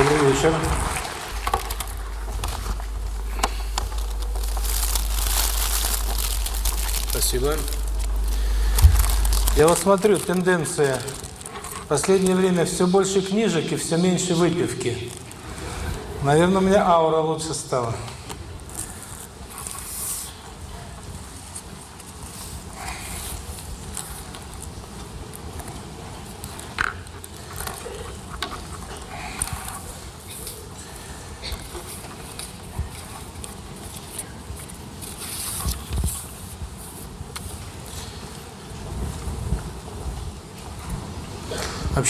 Добрый вечер. Спасибо. Я вот смотрю, тенденция. В последнее время все больше книжек и все меньше выпивки. Наверное, у меня аура лучше стала.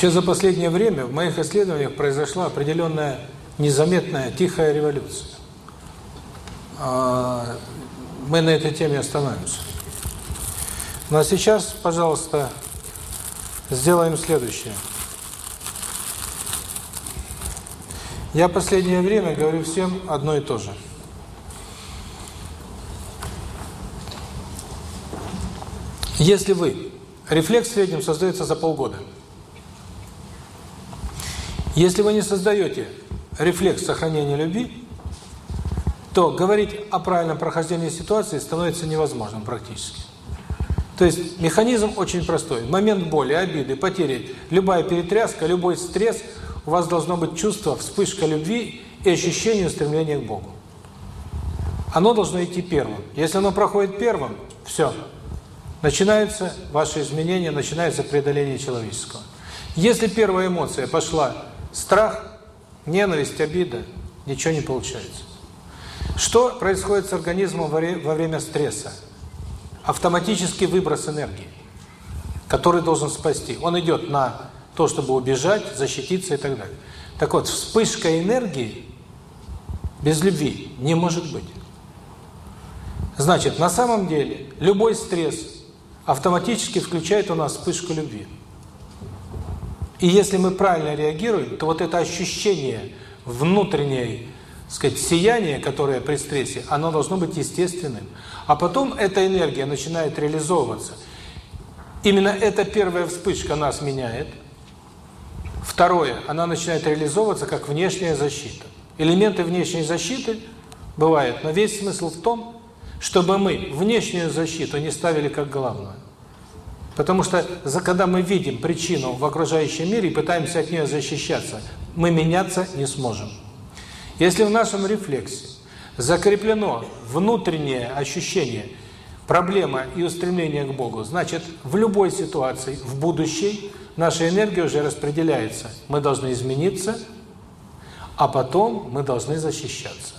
Вообще за последнее время в моих исследованиях произошла определенная незаметная тихая революция. А, мы на этой теме остановимся. Ну а сейчас, пожалуйста, сделаем следующее. Я последнее время говорю всем одно и то же. Если вы, рефлекс в среднем создается за полгода – если вы не создаете рефлекс сохранения любви, то говорить о правильном прохождении ситуации становится невозможным практически. То есть механизм очень простой. В момент боли, обиды, потери, любая перетряска, любой стресс, у вас должно быть чувство, вспышка любви и ощущение стремления к Богу. Оно должно идти первым. Если оно проходит первым, все. Начинаются ваши изменения, начинается преодоление человеческого. Если первая эмоция пошла Страх, ненависть, обида, ничего не получается. Что происходит с организмом во время стресса? Автоматический выброс энергии, который должен спасти. Он идет на то, чтобы убежать, защититься и так далее. Так вот, вспышка энергии без любви не может быть. Значит, на самом деле, любой стресс автоматически включает у нас вспышку любви. И если мы правильно реагируем, то вот это ощущение внутренней, сказать, сияния, которое при стрессе, оно должно быть естественным. А потом эта энергия начинает реализовываться. Именно эта первая вспышка нас меняет. Второе, она начинает реализовываться как внешняя защита. Элементы внешней защиты бывают, но весь смысл в том, чтобы мы внешнюю защиту не ставили как главную. Потому что за когда мы видим причину в окружающем мире и пытаемся от нее защищаться, мы меняться не сможем. Если в нашем рефлексе закреплено внутреннее ощущение, проблема и устремление к Богу, значит, в любой ситуации, в будущей, наша энергия уже распределяется. Мы должны измениться, а потом мы должны защищаться.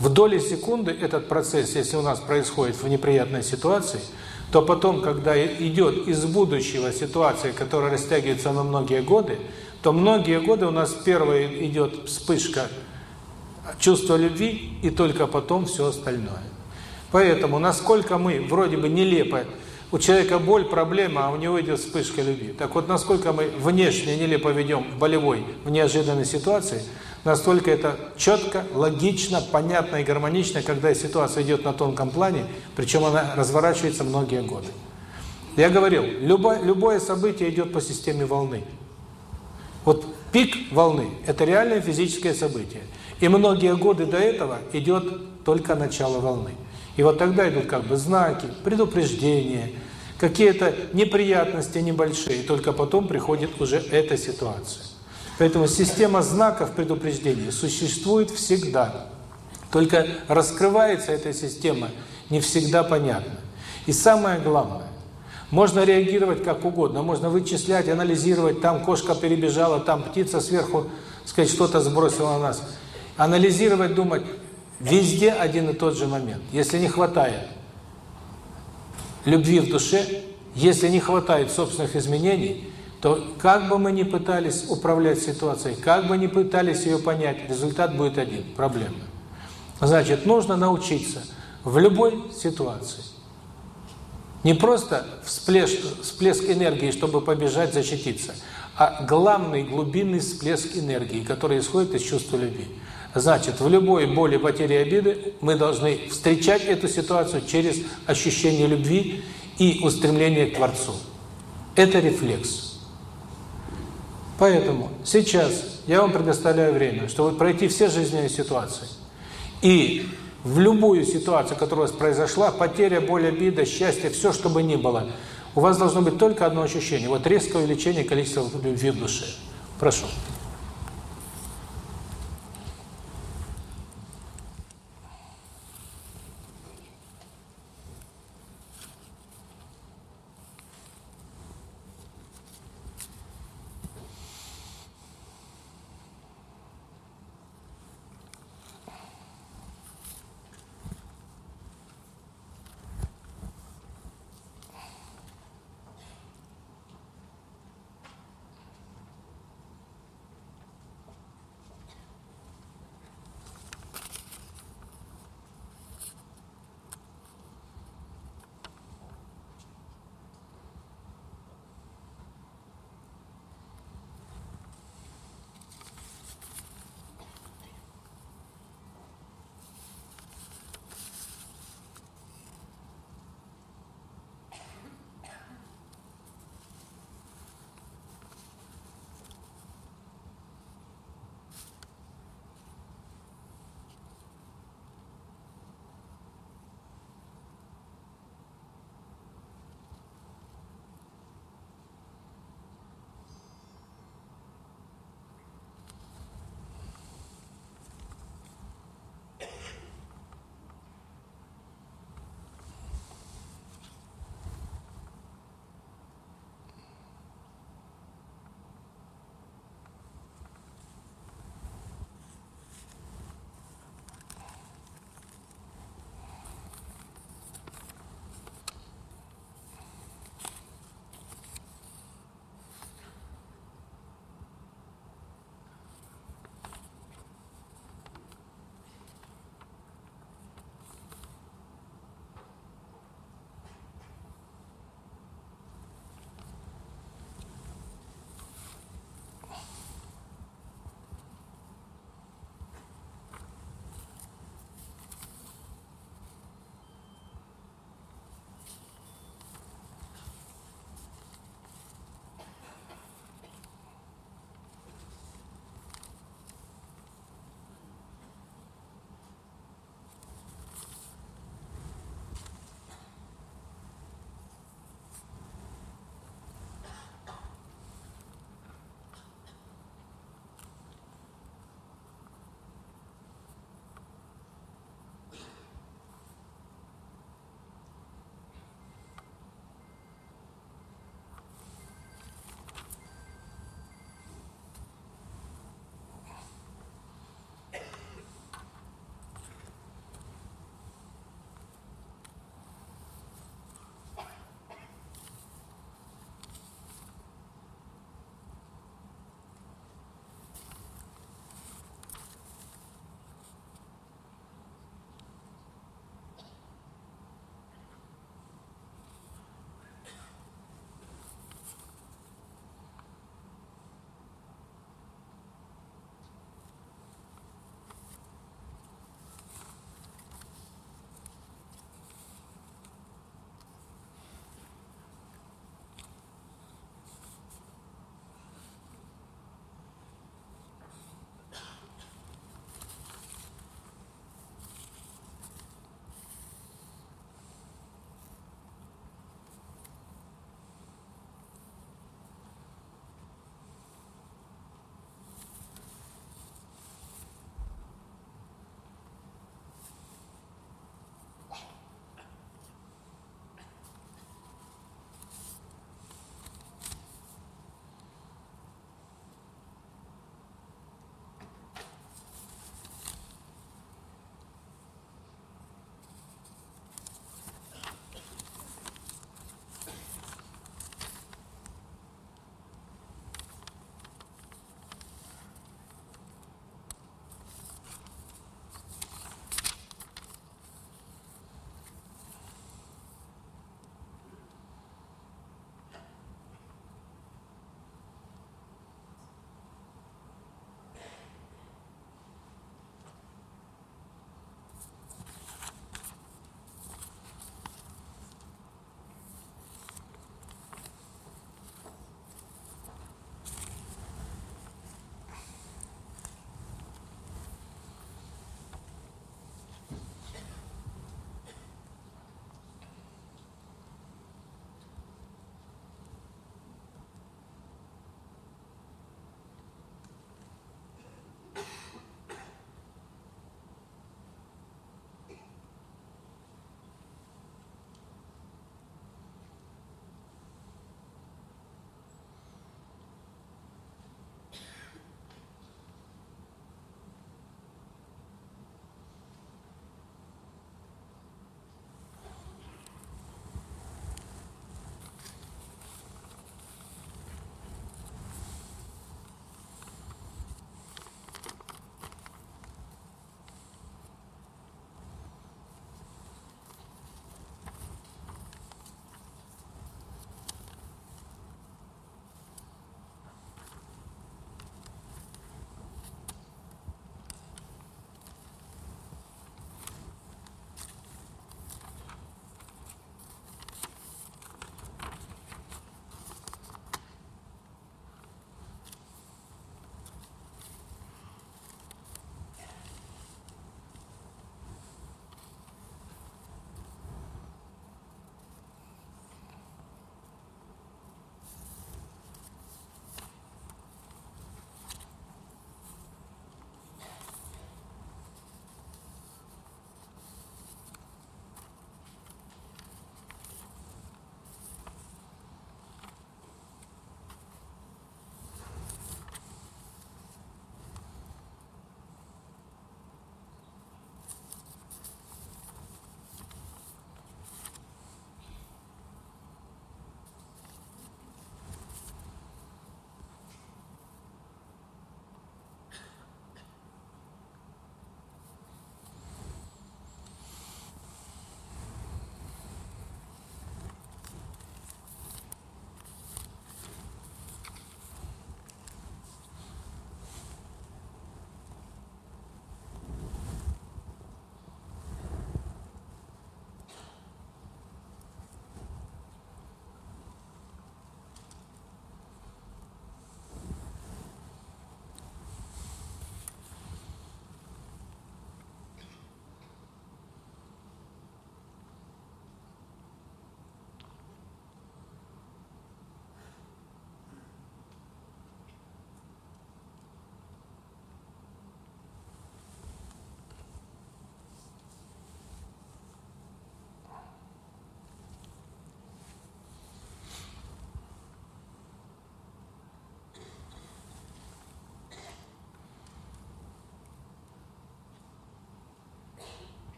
В доли секунды этот процесс, если у нас происходит в неприятной ситуации – то потом, когда идет из будущего ситуация, которая растягивается на многие годы, то многие годы у нас первая идет вспышка чувства любви, и только потом все остальное. Поэтому, насколько мы вроде бы нелепо, у человека боль, проблема, а у него идет вспышка любви. Так вот, насколько мы внешне нелепо ведем болевой в неожиданной ситуации – Настолько это четко, логично, понятно и гармонично, когда ситуация идет на тонком плане, причем она разворачивается многие годы. Я говорил, любое, любое событие идет по системе волны. Вот пик волны – это реальное физическое событие. И многие годы до этого идет только начало волны. И вот тогда идут как бы знаки, предупреждения, какие-то неприятности небольшие, и только потом приходит уже эта ситуация. Поэтому система знаков предупреждения существует всегда. Только раскрывается эта система не всегда понятно. И самое главное, можно реагировать как угодно, можно вычислять, анализировать, там кошка перебежала, там птица сверху, сказать, что-то сбросила на нас. Анализировать, думать, везде один и тот же момент. Если не хватает любви в душе, если не хватает собственных изменений, то как бы мы ни пытались управлять ситуацией, как бы ни пытались ее понять, результат будет один – проблема. Значит, нужно научиться в любой ситуации. Не просто всплеск, всплеск энергии, чтобы побежать, защититься, а главный глубинный всплеск энергии, который исходит из чувства любви. Значит, в любой боли, потере, обиды мы должны встречать эту ситуацию через ощущение любви и устремление к Творцу. Это рефлекс. Поэтому сейчас я вам предоставляю время, чтобы пройти все жизненные ситуации. И в любую ситуацию, которая у вас произошла, потеря, боль, обида, счастье, все, что бы ни было, у вас должно быть только одно ощущение. Вот резкое увеличение количества любви в душе. Прошу.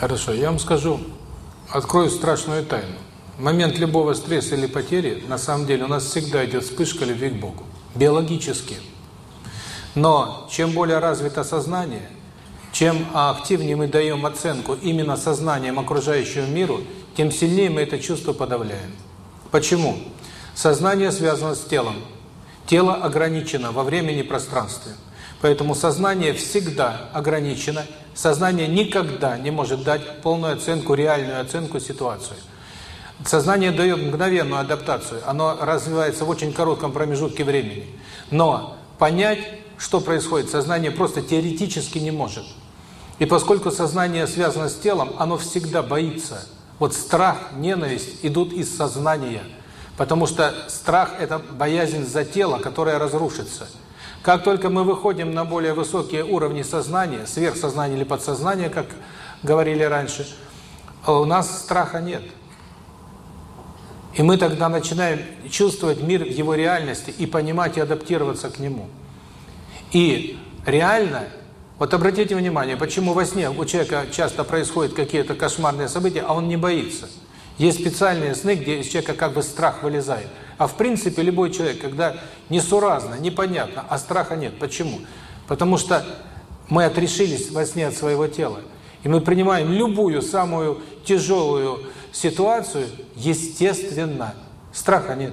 Хорошо, я вам скажу, открою страшную тайну. Момент любого стресса или потери, на самом деле, у нас всегда идет вспышка любви к Богу. Биологически. Но чем более развито сознание, чем активнее мы даем оценку именно сознанием окружающему миру, тем сильнее мы это чувство подавляем. Почему? Сознание связано с телом. Тело ограничено во времени и пространстве. Поэтому сознание всегда ограничено. Сознание никогда не может дать полную оценку, реальную оценку ситуации. Сознание дает мгновенную адаптацию. Оно развивается в очень коротком промежутке времени. Но понять, что происходит, сознание просто теоретически не может. И поскольку сознание связано с телом, оно всегда боится. Вот страх, ненависть идут из сознания. Потому что страх – это боязнь за тело, которое разрушится. Как только мы выходим на более высокие уровни сознания, сверхсознание или подсознание, как говорили раньше, у нас страха нет. И мы тогда начинаем чувствовать мир в его реальности и понимать и адаптироваться к нему. И реально, вот обратите внимание, почему во сне у человека часто происходят какие-то кошмарные события, а он не боится. Есть специальные сны, где из человека как бы страх вылезает. А в принципе любой человек, когда несуразно, непонятно, а страха нет. Почему? Потому что мы отрешились во сне от своего тела. И мы принимаем любую самую тяжелую ситуацию естественно. Страха нет.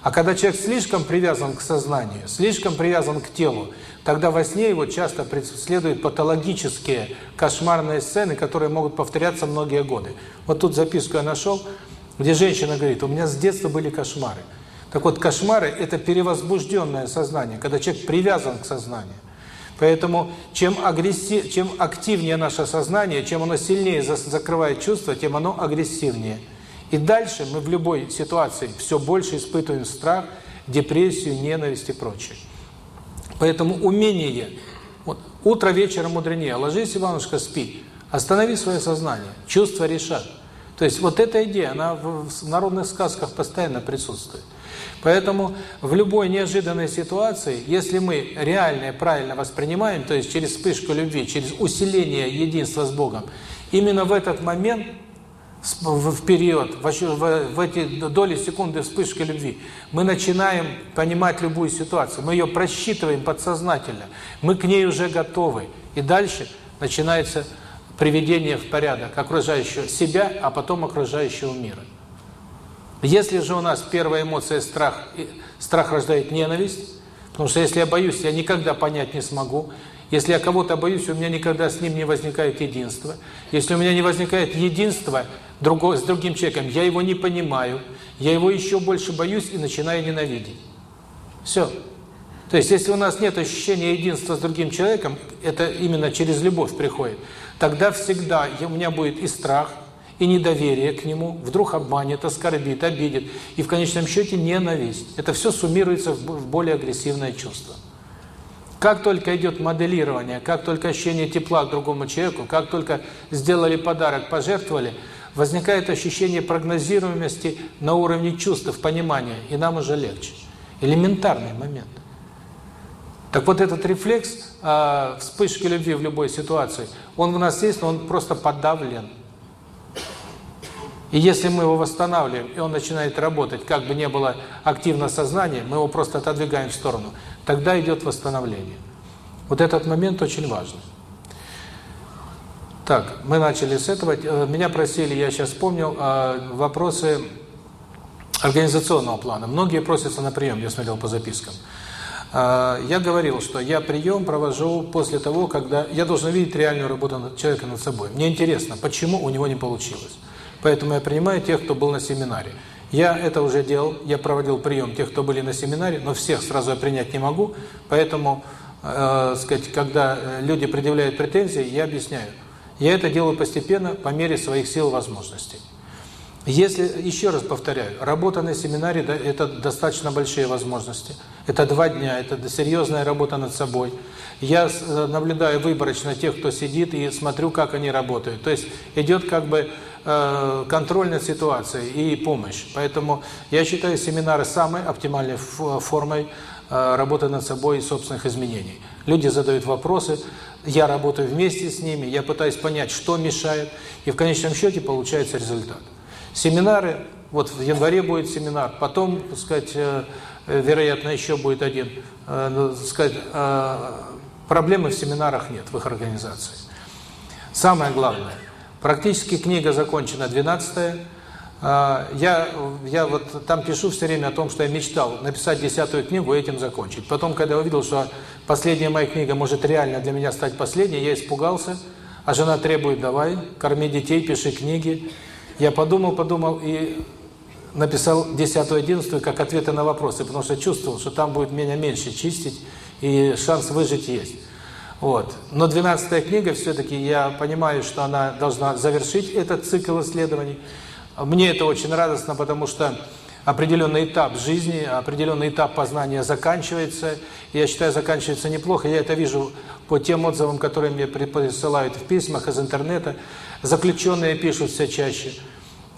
А когда человек слишком привязан к сознанию, слишком привязан к телу, тогда во сне его часто преследуют патологические кошмарные сцены, которые могут повторяться многие годы. Вот тут записку я нашел, где женщина говорит, у меня с детства были кошмары. Так вот, кошмары – это перевозбужденное сознание, когда человек привязан к сознанию. Поэтому чем агрессив, чем активнее наше сознание, чем оно сильнее закрывает чувства, тем оно агрессивнее. И дальше мы в любой ситуации все больше испытываем страх, депрессию, ненависть и прочее. Поэтому умение, вот, утро вечером мудренее, ложись, Иванушка, спи, останови свое сознание, чувства решат. То есть вот эта идея, она в народных сказках постоянно присутствует. Поэтому в любой неожиданной ситуации, если мы реально и правильно воспринимаем, то есть через вспышку любви, через усиление единства с Богом, именно в этот момент, в период, в эти доли секунды вспышки любви, мы начинаем понимать любую ситуацию, мы ее просчитываем подсознательно, мы к ней уже готовы. И дальше начинается приведение в порядок окружающего себя, а потом окружающего мира. Если же у нас первая эмоция страх, страх рождает ненависть, потому что если я боюсь, я никогда понять не смогу. Если я кого-то боюсь, у меня никогда с ним не возникает единство. Если у меня не возникает другого, с другим человеком, я его не понимаю, я его еще больше боюсь и начинаю ненавидеть. Все. То есть, если у нас нет ощущения единства с другим человеком, это именно через любовь приходит, тогда всегда у меня будет и страх, и недоверие к нему, вдруг обманет, оскорбит, обидит, и в конечном счете ненависть. Это все суммируется в более агрессивное чувство. Как только идет моделирование, как только ощущение тепла к другому человеку, как только сделали подарок, пожертвовали, возникает ощущение прогнозируемости на уровне чувств, понимания, и нам уже легче. Элементарный момент. Так вот этот рефлекс э, вспышки любви в любой ситуации, он у нас есть, но он просто подавлен. И если мы его восстанавливаем, и он начинает работать, как бы не было активно сознания, мы его просто отодвигаем в сторону, тогда идет восстановление. Вот этот момент очень важный. Так, мы начали с этого. Э, меня просили, я сейчас вспомнил, э, вопросы организационного плана. Многие просятся на прием, я смотрел по запискам. Э, я говорил, что я прием провожу после того, когда я должен видеть реальную работу человека над собой. Мне интересно, почему у него не получилось. Поэтому я принимаю тех, кто был на семинаре. Я это уже делал, я проводил прием тех, кто были на семинаре, но всех сразу я принять не могу, поэтому, э, сказать, когда э, люди предъявляют претензии, я объясняю. Я это делаю постепенно, по мере своих сил и возможностей. Если, еще раз повторяю, работа на семинаре – это достаточно большие возможности. Это два дня, это серьезная работа над собой. Я э, наблюдаю выборочно тех, кто сидит, и смотрю, как они работают. То есть идет как бы контроль над ситуацией и помощь. Поэтому я считаю семинары самой оптимальной формой работы над собой и собственных изменений. Люди задают вопросы, я работаю вместе с ними, я пытаюсь понять, что мешает, и в конечном счете получается результат. Семинары, вот в январе будет семинар, потом, так сказать, вероятно, еще будет один, так сказать, проблемы в семинарах нет, в их организации. Самое главное, практически книга закончена 12 а, я, я вот там пишу все время о том, что я мечтал написать десятую книгу и этим закончить. Потом, когда увидел, что последняя моя книга может реально для меня стать последней, я испугался, а жена требует, давай, корми детей, пиши книги. Я подумал, подумал и написал десятую, одиннадцатую как ответы на вопросы, потому что чувствовал, что там будет меня меньше чистить, и шанс выжить есть. Вот. Но двенадцатая книга, все-таки я понимаю, что она должна завершить этот цикл исследований. Мне это очень радостно, потому что определенный этап жизни, определенный этап познания заканчивается. Я считаю, заканчивается неплохо. Я это вижу по тем отзывам, которые мне присылают в письмах из интернета. Заключенные пишут все чаще.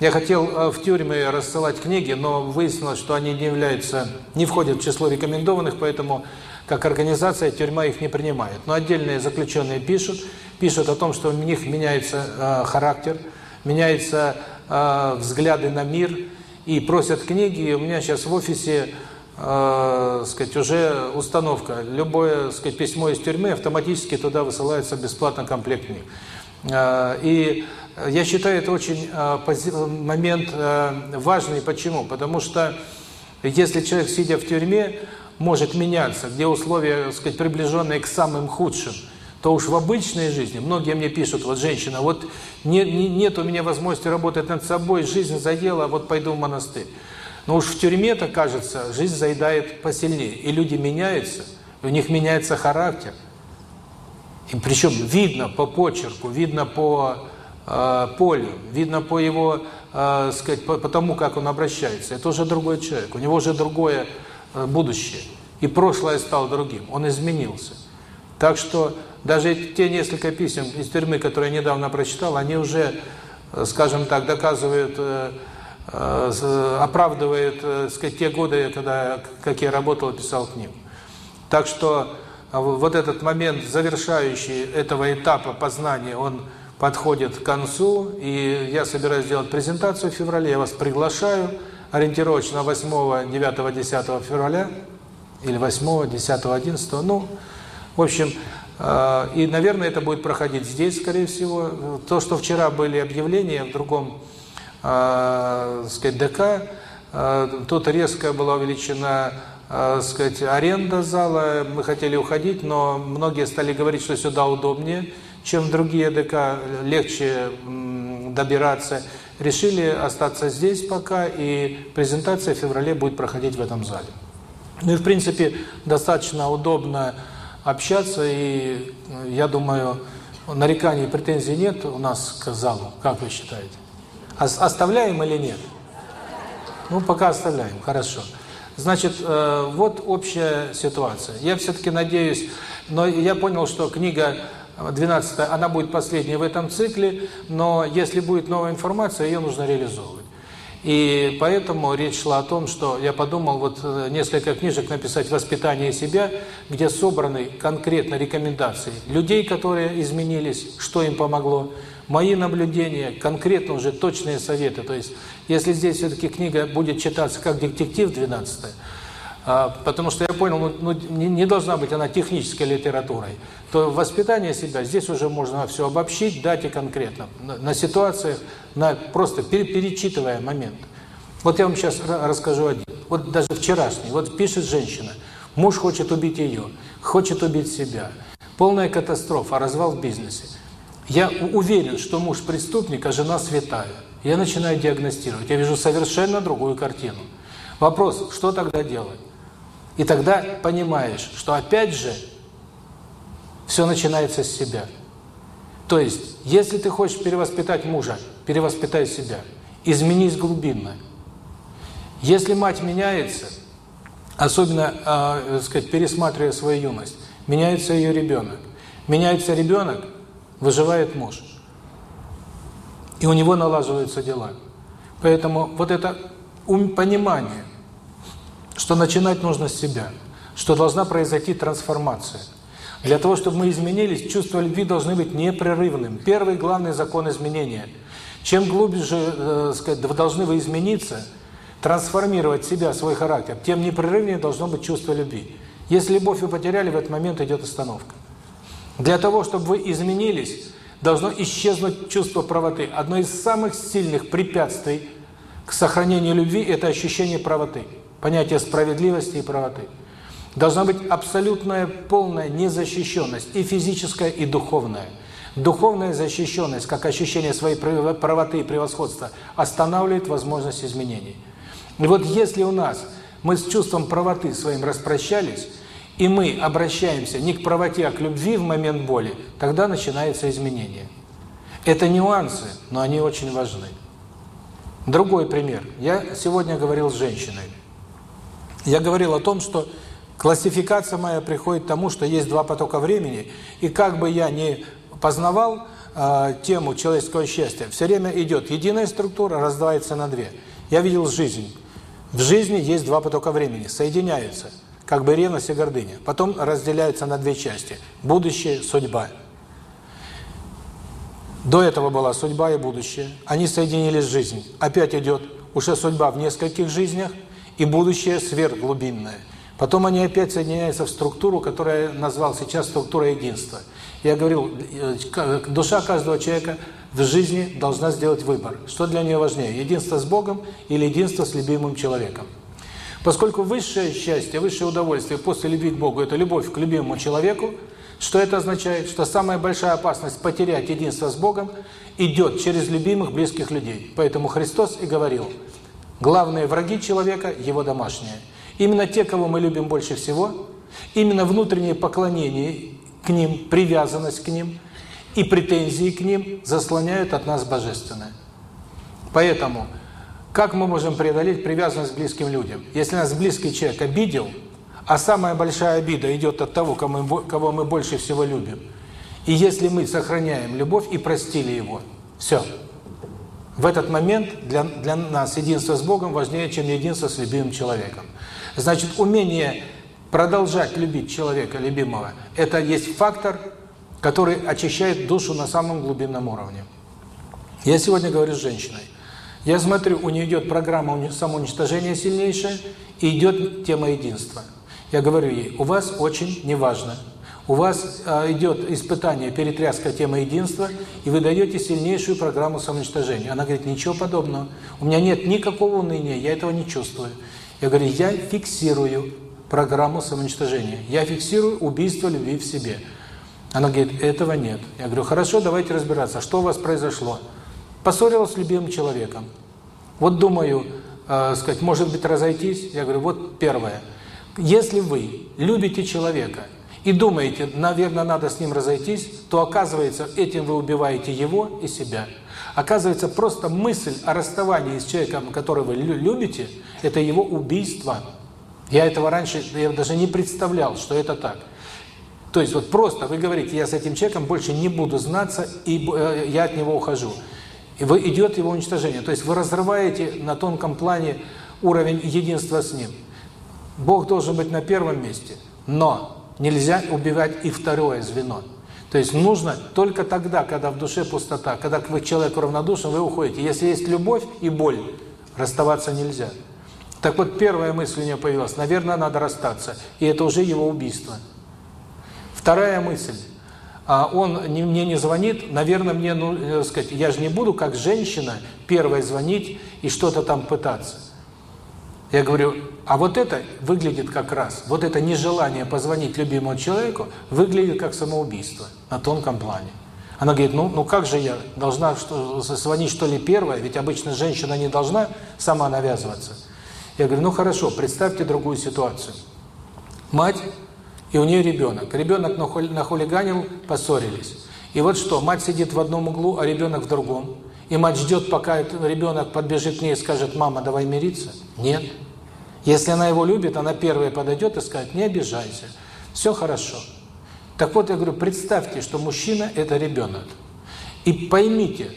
Я хотел э, в тюрьмы рассылать книги, но выяснилось, что они не являются, не входят в число рекомендованных, поэтому как организация тюрьма их не принимает. Но отдельные заключенные пишут, пишут о том, что у них меняется э, характер, меняются э, взгляды на мир, и просят книги. И у меня сейчас в офисе, э, сказать, уже установка. Любое, сказать, письмо из тюрьмы автоматически туда высылается бесплатно комплект книг. Э, и я считаю, это очень э, момент э, важный. Почему? Потому что если человек, сидя в тюрьме, может меняться, где условия, так сказать, приближенные к самым худшим, то уж в обычной жизни, многие мне пишут, вот женщина, вот не, не, нет у меня возможности работать над собой, жизнь заела, вот пойду в монастырь. Но уж в тюрьме-то, кажется, жизнь заедает посильнее, и люди меняются, у них меняется характер. И причем видно по почерку, видно по э, полю, видно по его, э, сказать, по, по тому, как он обращается. Это уже другой человек, у него уже другое будущее. И прошлое стало другим. Он изменился. Так что даже те несколько писем из тюрьмы, которые я недавно прочитал, они уже, э, скажем так, доказывают, э, оправдывают сказать, те годы, когда, как я работал и писал книгу. Так что вот этот момент, завершающий этого этапа познания, он подходит к концу, и я собираюсь сделать презентацию в феврале, я вас приглашаю ориентировочно 8, 9, 10 февраля, или 8, 10, 11, ну, в общем, э, и, наверное, это будет проходить здесь, скорее всего. То, что вчера были объявления в другом, э, сказать, ДК, э, тут резко была увеличена, э, сказать, аренда зала, мы хотели уходить, но многие стали говорить, что сюда удобнее, чем в другие ДК, легче добираться решили остаться здесь пока, и презентация в феврале будет проходить в этом зале. Ну и, в принципе, достаточно удобно общаться, и я думаю, нареканий и претензий нет у нас к залу, как вы считаете? Оставляем или нет? Ну, пока оставляем, хорошо. Значит, э, вот общая ситуация. Я все-таки надеюсь, но я понял, что книга 12 она будет последней в этом цикле, но если будет новая информация, ее нужно реализовывать. И поэтому речь шла о том, что я подумал вот э, несколько книжек написать «Воспитание себя», где собраны конкретно рекомендации людей, которые изменились, что им помогло, мои наблюдения, конкретно уже точные советы. То есть, если здесь все-таки книга будет читаться как детектив 12 а, потому что я понял, ну, ну не, не должна быть она технической литературой, то воспитание себя здесь уже можно все обобщить, дать и конкретно, на, на ситуациях, на, просто пере, перечитывая момент. Вот я вам сейчас расскажу один. Вот даже вчерашний. Вот пишет женщина, муж хочет убить ее, хочет убить себя. Полная катастрофа, развал в бизнесе. Я уверен, что муж преступник, а жена святая. Я начинаю диагностировать. Я вижу совершенно другую картину. Вопрос, что тогда делать? И тогда понимаешь, что опять же все начинается с себя. То есть, если ты хочешь перевоспитать мужа, перевоспитай себя. Изменись глубинно. Если мать меняется, особенно, э, сказать, пересматривая свою юность, меняется ее ребенок. Меняется ребенок, выживает муж. И у него налаживаются дела. Поэтому вот это понимание, что начинать нужно с себя. что должна произойти трансформация. Для того, чтобы мы изменились, чувства любви должны быть непрерывным. Первый главный закон изменения. Чем глубже, э, сказать, должны вы измениться, трансформировать себя, свой характер, тем непрерывнее должно быть чувство любви. Если любовь вы потеряли, в этот момент идет остановка. Для того, чтобы вы изменились, должно исчезнуть чувство правоты. Одно из самых сильных препятствий к сохранению любви – это ощущение правоты, понятие справедливости и правоты. Должна быть абсолютная полная незащищенность, и физическая, и духовная. Духовная защищенность, как ощущение своей правоты и превосходства, останавливает возможность изменений. И вот если у нас мы с чувством правоты своим распрощались, и мы обращаемся не к правоте, а к любви в момент боли, тогда начинается изменение. Это нюансы, но они очень важны. Другой пример. Я сегодня говорил с женщиной. Я говорил о том, что классификация моя приходит к тому, что есть два потока времени, и как бы я ни познавал э, тему человеческого счастья, все время идет единая структура, раздваивается на две. Я видел жизнь. В жизни есть два потока времени, соединяются – как бы ревность и гордыня. Потом разделяются на две части. Будущее, судьба. До этого была судьба и будущее. Они соединились в жизнь. Опять идет уже судьба в нескольких жизнях и будущее сверхглубинное. Потом они опять соединяются в структуру, которая назвал сейчас структура единства. Я говорил, э, душа каждого человека в жизни должна сделать выбор. Что для нее важнее, единство с Богом или единство с любимым человеком? Поскольку высшее счастье, высшее удовольствие после любви к Богу – это любовь к любимому человеку, что это означает? Что самая большая опасность потерять единство с Богом идет через любимых, близких людей. Поэтому Христос и говорил, главные враги человека – его домашние. Именно те, кого мы любим больше всего, именно внутреннее поклонение к ним, привязанность к ним и претензии к ним заслоняют от нас Божественное. Поэтому как мы можем преодолеть привязанность к близким людям? Если нас близкий человек обидел, а самая большая обида идет от того, кого мы больше всего любим, и если мы сохраняем любовь и простили его, все. В этот момент для, для нас единство с Богом важнее, чем единство с любимым человеком. Значит, умение продолжать любить человека любимого, это есть фактор, который очищает душу на самом глубинном уровне. Я сегодня говорю с женщиной. Я смотрю, у нее идет программа самоуничтожения сильнейшая, и идет тема единства. Я говорю ей, у вас очень неважно. У вас а, идет испытание, перетряска темы единства, и вы даете сильнейшую программу самоуничтожения. Она говорит, ничего подобного. У меня нет никакого уныния, я этого не чувствую. Я говорю, я фиксирую программу самоуничтожения. Я фиксирую убийство любви в себе. Она говорит, этого нет. Я говорю, хорошо, давайте разбираться, что у вас произошло. Поссорилась с любимым человеком. Вот думаю, э, сказать, может быть, разойтись? Я говорю, вот первое. Если вы любите человека и думаете, наверное, надо с ним разойтись, то оказывается, этим вы убиваете его и себя. Оказывается, просто мысль о расставании с человеком, которого вы любите, это его убийство. Я этого раньше, я даже не представлял, что это так. То есть вот просто вы говорите, я с этим человеком больше не буду знаться, и э, я от него ухожу и вы идет его уничтожение. То есть вы разрываете на тонком плане уровень единства с ним. Бог должен быть на первом месте, но нельзя убивать и второе звено. То есть нужно только тогда, когда в душе пустота, когда вы человеку равнодушен, вы уходите. Если есть любовь и боль, расставаться нельзя. Так вот, первая мысль у нее появилась, наверное, надо расстаться, и это уже его убийство. Вторая мысль, а он мне не звонит, наверное, мне, ну, э, сказать, я же не буду как женщина первой звонить и что-то там пытаться. Я говорю, а вот это выглядит как раз, вот это нежелание позвонить любимому человеку выглядит как самоубийство на тонком плане. Она говорит, ну, ну как же я должна что, звонить что ли первая, ведь обычно женщина не должна сама навязываться. Я говорю, ну хорошо, представьте другую ситуацию. Мать и у нее ребенок. Ребенок нахулиганил, поссорились. И вот что, мать сидит в одном углу, а ребенок в другом. И мать ждет, пока ребенок подбежит к ней и скажет, мама, давай мириться. Нет. Если она его любит, она первая подойдет и скажет, не обижайся, все хорошо. Так вот, я говорю, представьте, что мужчина – это ребенок. И поймите,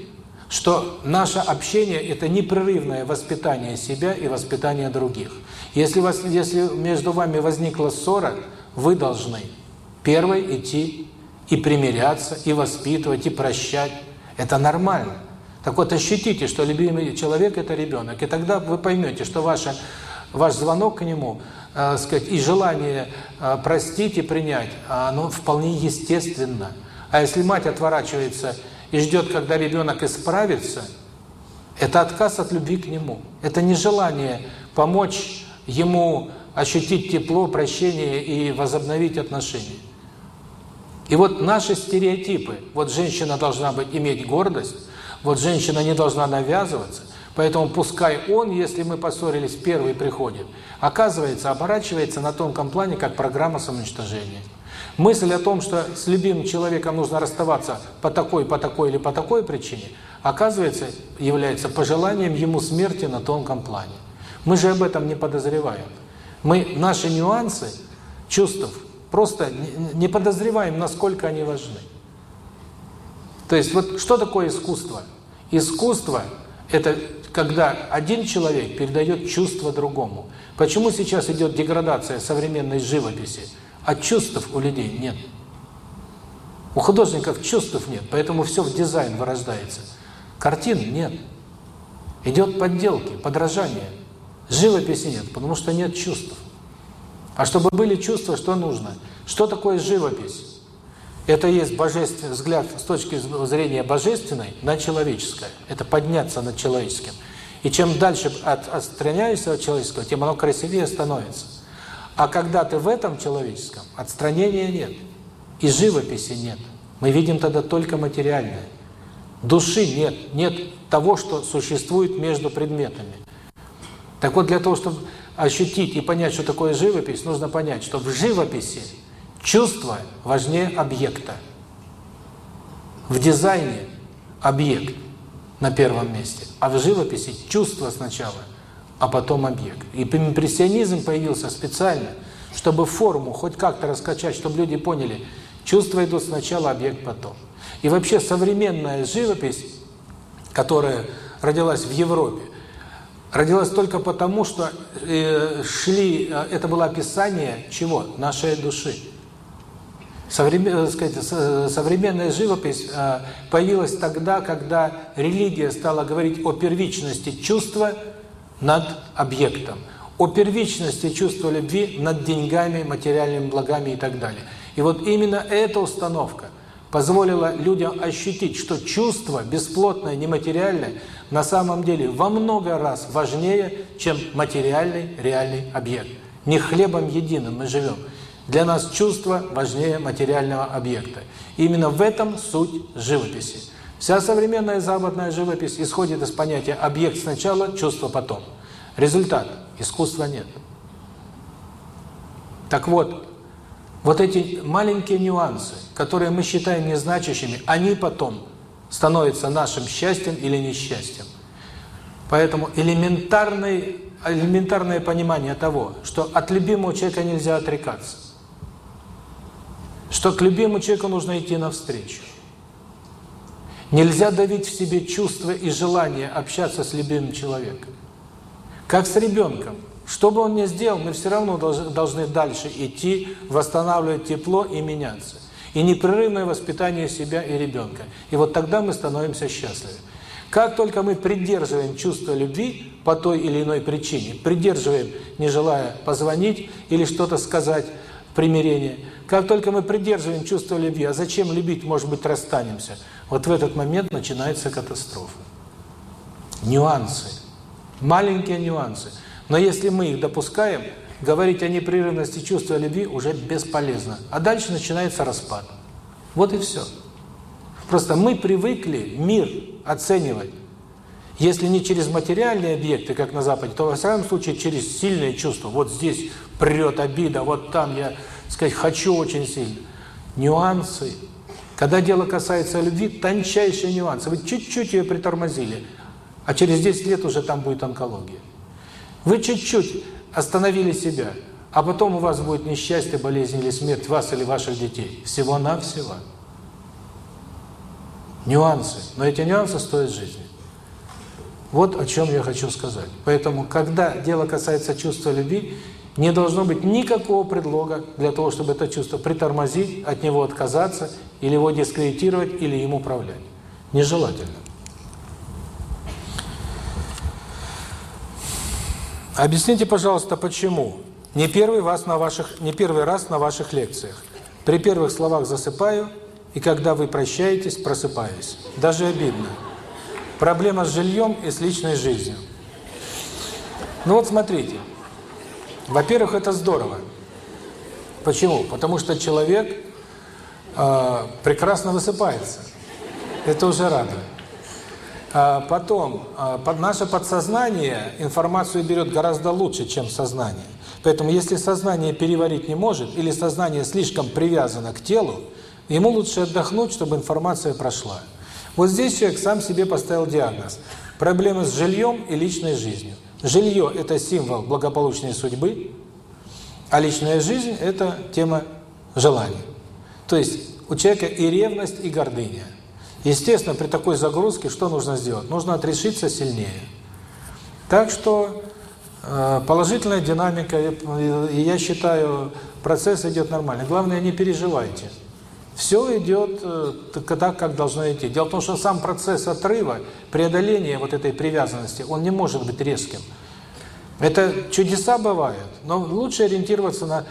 что наше общение – это непрерывное воспитание себя и воспитание других. Если, вас, если между вами возникла ссора, вы должны первой идти и примиряться, и воспитывать, и прощать. Это нормально. Так вот, ощутите, что любимый человек – это ребенок, и тогда вы поймете, что ваше, ваш звонок к нему, э, сказать, и желание э, простить и принять, оно вполне естественно. А если мать отворачивается и ждет, когда ребенок исправится, это отказ от любви к нему. Это не желание помочь ему ощутить тепло, прощение и возобновить отношения. И вот наши стереотипы, вот женщина должна быть иметь гордость, вот женщина не должна навязываться, поэтому пускай он, если мы поссорились, первый приходит, оказывается, оборачивается на тонком плане как программа самоуничтожения. Мысль о том, что с любимым человеком нужно расставаться по такой, по такой или по такой причине, оказывается, является пожеланием ему смерти на тонком плане. Мы же об этом не подозреваем. Мы наши нюансы чувств просто не подозреваем, насколько они важны. То есть вот что такое искусство? Искусство – это когда один человек передает чувство другому. Почему сейчас идет деградация современной живописи? А чувств у людей нет. У художников чувств нет, поэтому все в дизайн вырождается. Картин нет. Идет подделки, подражание. Живописи нет, потому что нет чувств. А чтобы были чувства, что нужно? Что такое живопись? Это есть божественный взгляд с точки зрения божественной на человеческое. Это подняться над человеческим. И чем дальше от, отстраняешься от человеческого, тем оно красивее становится. А когда ты в этом человеческом, отстранения нет. И живописи нет. Мы видим тогда только материальное. Души нет. Нет того, что существует между предметами. Так вот, для того, чтобы ощутить и понять, что такое живопись, нужно понять, что в живописи чувство важнее объекта. В дизайне объект на первом месте, а в живописи чувство сначала – а потом объект. И импрессионизм появился специально, чтобы форму хоть как-то раскачать, чтобы люди поняли, чувства идут сначала, объект потом. И вообще современная живопись, которая родилась в Европе, родилась только потому, что э, шли, э, это было описание чего? Нашей души. Современ, э, сказать, современная живопись э, появилась тогда, когда религия стала говорить о первичности чувства над объектом, о первичности чувства любви над деньгами, материальными благами и так далее. И вот именно эта установка позволила людям ощутить, что чувство, бесплотное, нематериальное, на самом деле во много раз важнее, чем материальный, реальный объект. Не хлебом единым мы живем. Для нас чувство важнее материального объекта. И именно в этом суть живописи. Вся современная западная живопись исходит из понятия «объект сначала, чувство потом». Результат – искусства нет. Так вот, вот эти маленькие нюансы, которые мы считаем незначащими, они потом становятся нашим счастьем или несчастьем. Поэтому элементарное, понимание того, что от любимого человека нельзя отрекаться, что к любимому человеку нужно идти навстречу, Нельзя давить в себе чувства и желание общаться с любимым человеком. Как с ребенком. Что бы он ни сделал, мы все равно должны дальше идти, восстанавливать тепло и меняться. И непрерывное воспитание себя и ребенка. И вот тогда мы становимся счастливы. Как только мы придерживаем чувство любви по той или иной причине, придерживаем, не желая позвонить или что-то сказать примирение, как только мы придерживаем чувство любви, а зачем любить, может быть, расстанемся – вот в этот момент начинается катастрофа. Нюансы. Маленькие нюансы. Но если мы их допускаем, говорить о непрерывности чувства любви уже бесполезно. А дальше начинается распад. Вот и все. Просто мы привыкли мир оценивать, если не через материальные объекты, как на Западе, то во всяком случае через сильные чувства. Вот здесь прет обида, вот там я, сказать, хочу очень сильно. Нюансы, когда дело касается любви, тончайшие нюансы. Вы чуть-чуть ее притормозили, а через 10 лет уже там будет онкология. Вы чуть-чуть остановили себя, а потом у вас будет несчастье, болезнь или смерть вас или ваших детей. Всего-навсего. Нюансы. Но эти нюансы стоят жизни. Вот о чем я хочу сказать. Поэтому, когда дело касается чувства любви, не должно быть никакого предлога для того, чтобы это чувство притормозить, от него отказаться, или его дискредитировать, или им управлять. Нежелательно. Объясните, пожалуйста, почему не первый раз на ваших не первый раз на ваших лекциях. При первых словах засыпаю, и когда вы прощаетесь, просыпаюсь. Даже обидно. Проблема с жильем и с личной жизнью. Ну вот смотрите. Во-первых, это здорово. Почему? Потому что человек э, прекрасно высыпается. Это уже радует. А потом, а, под наше подсознание информацию берет гораздо лучше, чем сознание. Поэтому если сознание переварить не может, или сознание слишком привязано к телу, ему лучше отдохнуть, чтобы информация прошла. Вот здесь человек сам себе поставил диагноз. Проблемы с жильем и личной жизнью. Жилье – это символ благополучной судьбы, а личная жизнь – это тема желаний. То есть у человека и ревность, и гордыня. Естественно, при такой загрузке что нужно сделать? Нужно отрешиться сильнее. Так что э, положительная динамика, и я считаю, процесс идет нормально. Главное, не переживайте. Все идет э, так, как должно идти. Дело в том, что сам процесс отрыва, преодоления вот этой привязанности, он не может быть резким. Это чудеса бывают, но лучше ориентироваться на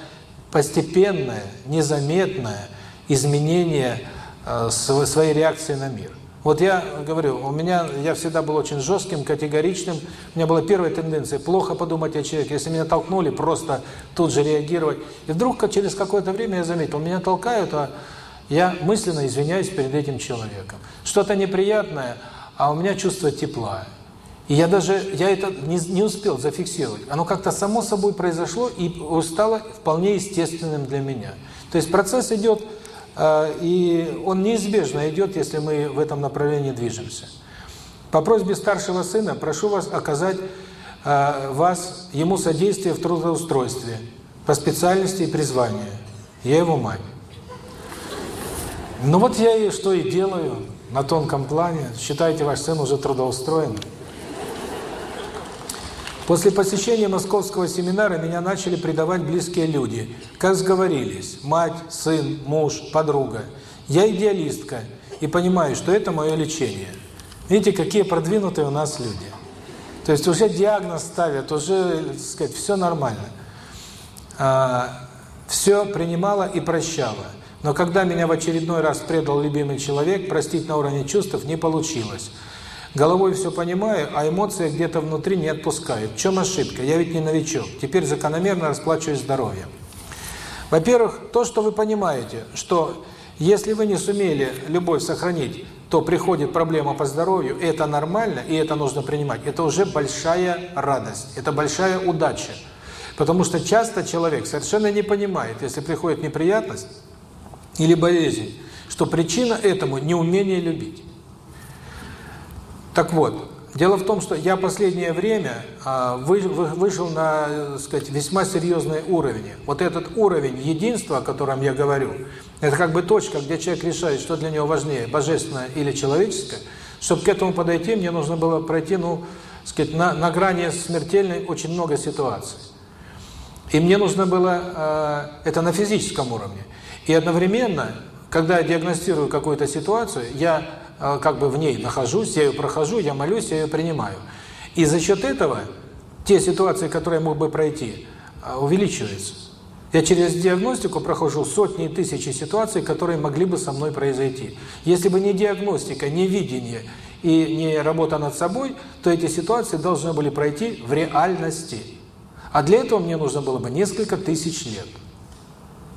постепенное, незаметное изменение Э, своей реакции на мир. Вот я говорю, у меня я всегда был очень жестким, категоричным. У меня была первая тенденция плохо подумать о человеке. Если меня толкнули, просто тут же реагировать. И вдруг через какое-то время я заметил, меня толкают, а я мысленно извиняюсь перед этим человеком. Что-то неприятное, а у меня чувство тепла. И я даже, я это не, не успел зафиксировать. Оно как-то само собой произошло и стало вполне естественным для меня. То есть процесс идет а, и он неизбежно идет, если мы в этом направлении движемся. По просьбе старшего сына прошу вас оказать а, вас ему содействие в трудоустройстве по специальности и призванию. Я его мать. Ну вот я и что и делаю на тонком плане. Считайте, ваш сын уже трудоустроен. После посещения московского семинара меня начали предавать близкие люди. Как сговорились, мать, сын, муж, подруга. Я идеалистка и понимаю, что это мое лечение. Видите, какие продвинутые у нас люди. То есть уже диагноз ставят, уже, так сказать, все нормально. А, все принимала и прощала. Но когда меня в очередной раз предал любимый человек, простить на уровне чувств не получилось. Головой все понимаю, а эмоции где-то внутри не отпускают. В чем ошибка? Я ведь не новичок. Теперь закономерно расплачиваюсь здоровьем. Во-первых, то, что вы понимаете, что если вы не сумели любовь сохранить, то приходит проблема по здоровью, и это нормально, и это нужно принимать. Это уже большая радость, это большая удача. Потому что часто человек совершенно не понимает, если приходит неприятность или болезнь, что причина этому – неумение любить. Так вот, дело в том, что я последнее время а, вы, вы, вышел на, так сказать, весьма серьезный уровень. Вот этот уровень единства, о котором я говорю, это как бы точка, где человек решает, что для него важнее, божественное или человеческое. Чтобы к этому подойти, мне нужно было пройти, ну, сказать, на, на грани смертельной очень много ситуаций. И мне нужно было э, это на физическом уровне. И одновременно, когда я диагностирую какую-то ситуацию, я Э, как бы в ней нахожусь, я ее прохожу, я молюсь, я ее принимаю. И за счет этого те ситуации, которые я мог бы пройти, э, увеличиваются. Я через диагностику прохожу сотни и тысячи ситуаций, которые могли бы со мной произойти. Если бы не диагностика, не видение и не работа над собой, то эти ситуации должны были пройти в реальности. А для этого мне нужно было бы несколько тысяч лет.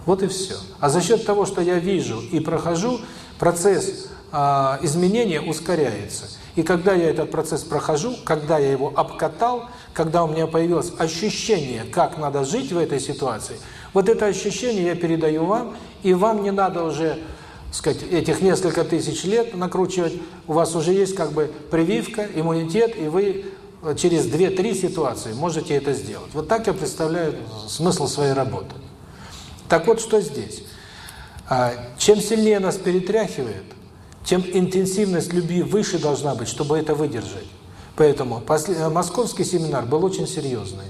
Вот и все. А за счет того, что я вижу и прохожу, процесс а, изменение ускоряется. И когда я этот процесс прохожу, когда я его обкатал, когда у меня появилось ощущение, как надо жить в этой ситуации, вот это ощущение я передаю вам, и вам не надо уже, сказать, этих несколько тысяч лет накручивать, у вас уже есть как бы прививка, иммунитет, и вы через 2-3 ситуации можете это сделать. Вот так я представляю смысл своей работы. Так вот, что здесь? А, чем сильнее нас перетряхивает, тем интенсивность любви выше должна быть, чтобы это выдержать. Поэтому московский семинар был очень серьезный.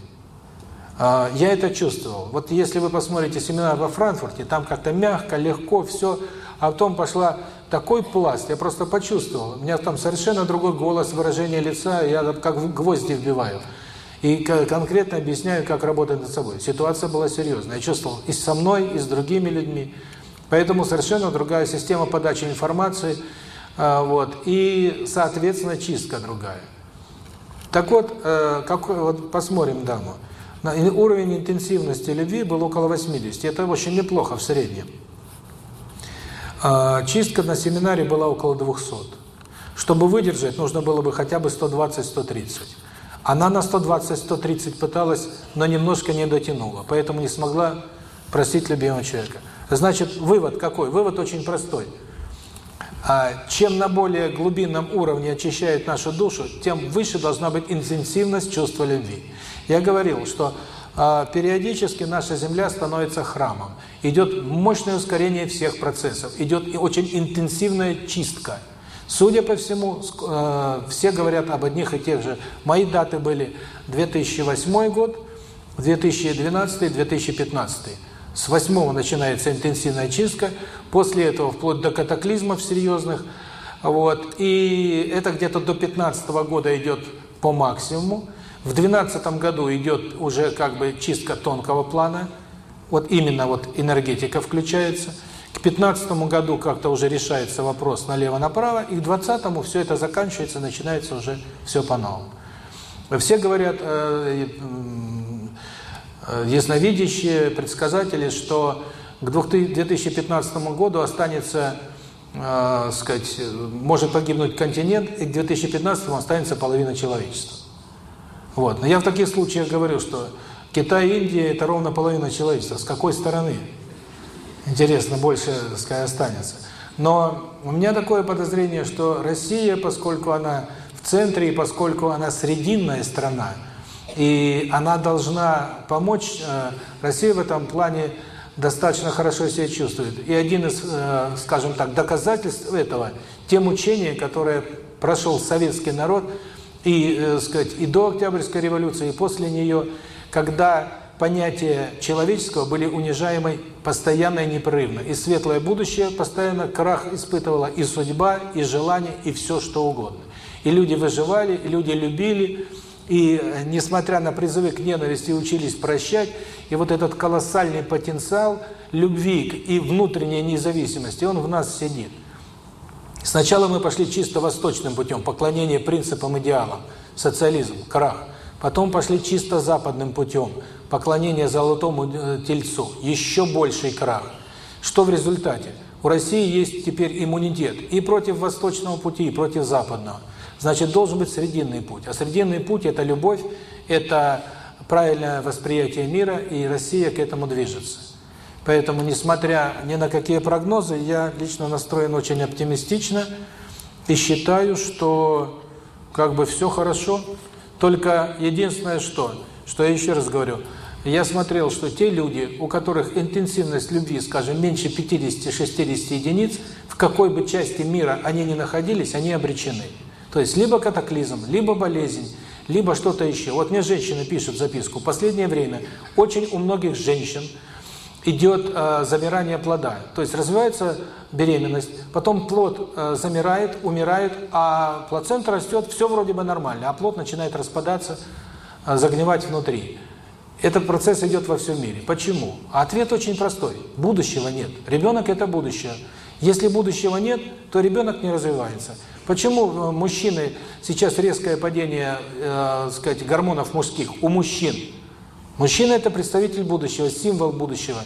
А, я это чувствовал. Вот если вы посмотрите семинар во Франкфурте, там как-то мягко, легко, все, а потом пошла такой пласт, я просто почувствовал. У меня там совершенно другой голос, выражение лица, я как гвозди вбиваю. И конкретно объясняю, как работать над собой. Ситуация была серьезная. Я чувствовал и со мной, и с другими людьми. Поэтому совершенно другая система подачи информации, а, вот, и, соответственно, чистка другая. Так вот, э, как, вот посмотрим даму. Уровень интенсивности любви был около 80. Это очень неплохо в среднем. А, чистка на семинаре была около 200. Чтобы выдержать, нужно было бы хотя бы 120-130. Она на 120-130 пыталась, но немножко не дотянула, поэтому не смогла простить любимого человека. Значит, вывод какой? Вывод очень простой. А чем на более глубинном уровне очищает нашу душу, тем выше должна быть интенсивность чувства любви. Я говорил, что а, периодически наша Земля становится храмом. Идет мощное ускорение всех процессов, идет очень интенсивная чистка. Судя по всему, э, все говорят об одних и тех же. Мои даты были 2008 год, 2012, 2015. С 8 начинается интенсивная чистка, после этого вплоть до катаклизмов серьезных. Вот. И это где-то до 15 года идет по максимуму. В 2012 году идет уже как бы чистка тонкого плана, вот именно вот энергетика включается. 2015 году как-то уже решается вопрос налево-направо, и к 2020 все это заканчивается, начинается уже все по-новому. Все говорят, э, э, ясновидящие, предсказатели, что к 2015 году останется, э, сказать, может погибнуть континент, и к 2015 останется половина человечества. Вот. Но я в таких случаях говорю, что Китай и Индия – это ровно половина человечества. С какой стороны? Интересно, больше, сказать, останется. Но у меня такое подозрение, что Россия, поскольку она в центре и поскольку она срединная страна, и она должна помочь, э, Россия в этом плане достаточно хорошо себя чувствует. И один из, э, скажем так, доказательств этого – те мучения, которые прошел советский народ – и, э, сказать, и до Октябрьской революции, и после нее, когда понятия человеческого были унижаемы постоянно и непрерывно. И светлое будущее постоянно крах испытывала и судьба, и желание, и все что угодно. И люди выживали, и люди любили, и несмотря на призывы к ненависти, учились прощать. И вот этот колоссальный потенциал любви и внутренней независимости, он в нас сидит. Сначала мы пошли чисто восточным путем, поклонение принципам, идеалам, социализм, крах. Потом пошли чисто западным путем, поклонение золотому э, тельцу, еще больший крах. Что в результате? У России есть теперь иммунитет и против восточного пути, и против западного. Значит, должен быть срединный путь. А срединный путь – это любовь, это правильное восприятие мира, и Россия к этому движется. Поэтому, несмотря ни на какие прогнозы, я лично настроен очень оптимистично и считаю, что как бы все хорошо. Только единственное что, что я еще раз говорю, я смотрел, что те люди, у которых интенсивность любви, скажем, меньше 50-60 единиц, в какой бы части мира они ни находились, они обречены. То есть либо катаклизм, либо болезнь, либо что-то еще. Вот мне женщины пишут записку. Последнее время очень у многих женщин идет э, замирание плода. То есть развивается беременность, потом плод э, замирает, умирает, а плацента растет, все вроде бы нормально, а плод начинает распадаться, э, загнивать внутри. Этот процесс идет во всем мире. Почему? ответ очень простой. Будущего нет. Ребенок – это будущее. Если будущего нет, то ребенок не развивается. Почему э, мужчины сейчас резкое падение, э, сказать, гормонов мужских у мужчин? Мужчина – это представитель будущего, символ будущего.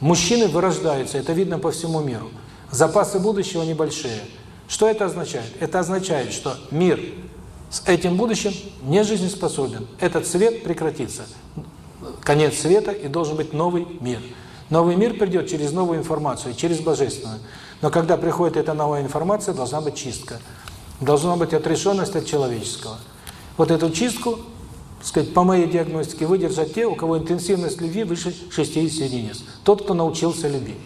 Мужчины вырождаются, это видно по всему миру. Запасы будущего небольшие. Что это означает? Это означает, что мир с этим будущим не жизнеспособен. Этот свет прекратится. Конец света, и должен быть новый мир. Новый мир придет через новую информацию, через божественную. Но когда приходит эта новая информация, должна быть чистка. Должна быть отрешенность от человеческого. Вот эту чистку сказать, по моей диагностике, выдержат те, у кого интенсивность любви выше 60 единиц. Тот, кто научился любить.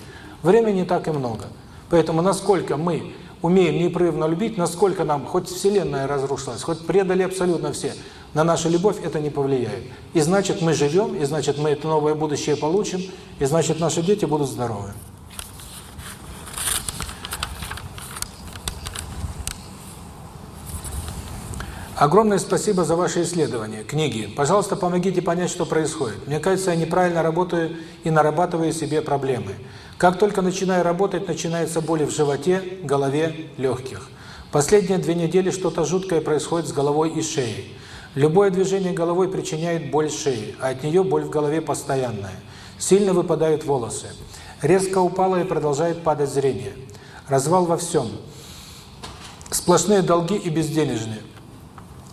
Времени не так и много. Поэтому насколько мы умеем непрерывно любить, насколько нам, хоть Вселенная разрушилась, хоть предали абсолютно все, на нашу любовь это не повлияет. И значит, мы живем, и значит, мы это новое будущее получим, и значит, наши дети будут здоровы. Огромное спасибо за ваши исследования, книги. Пожалуйста, помогите понять, что происходит. Мне кажется, я неправильно работаю и нарабатываю себе проблемы. Как только начинаю работать, начинается боли в животе, голове, легких. Последние две недели что-то жуткое происходит с головой и шеей. Любое движение головой причиняет боль шеи, а от нее боль в голове постоянная. Сильно выпадают волосы. Резко упало и продолжает падать зрение. Развал во всем. Сплошные долги и безденежные.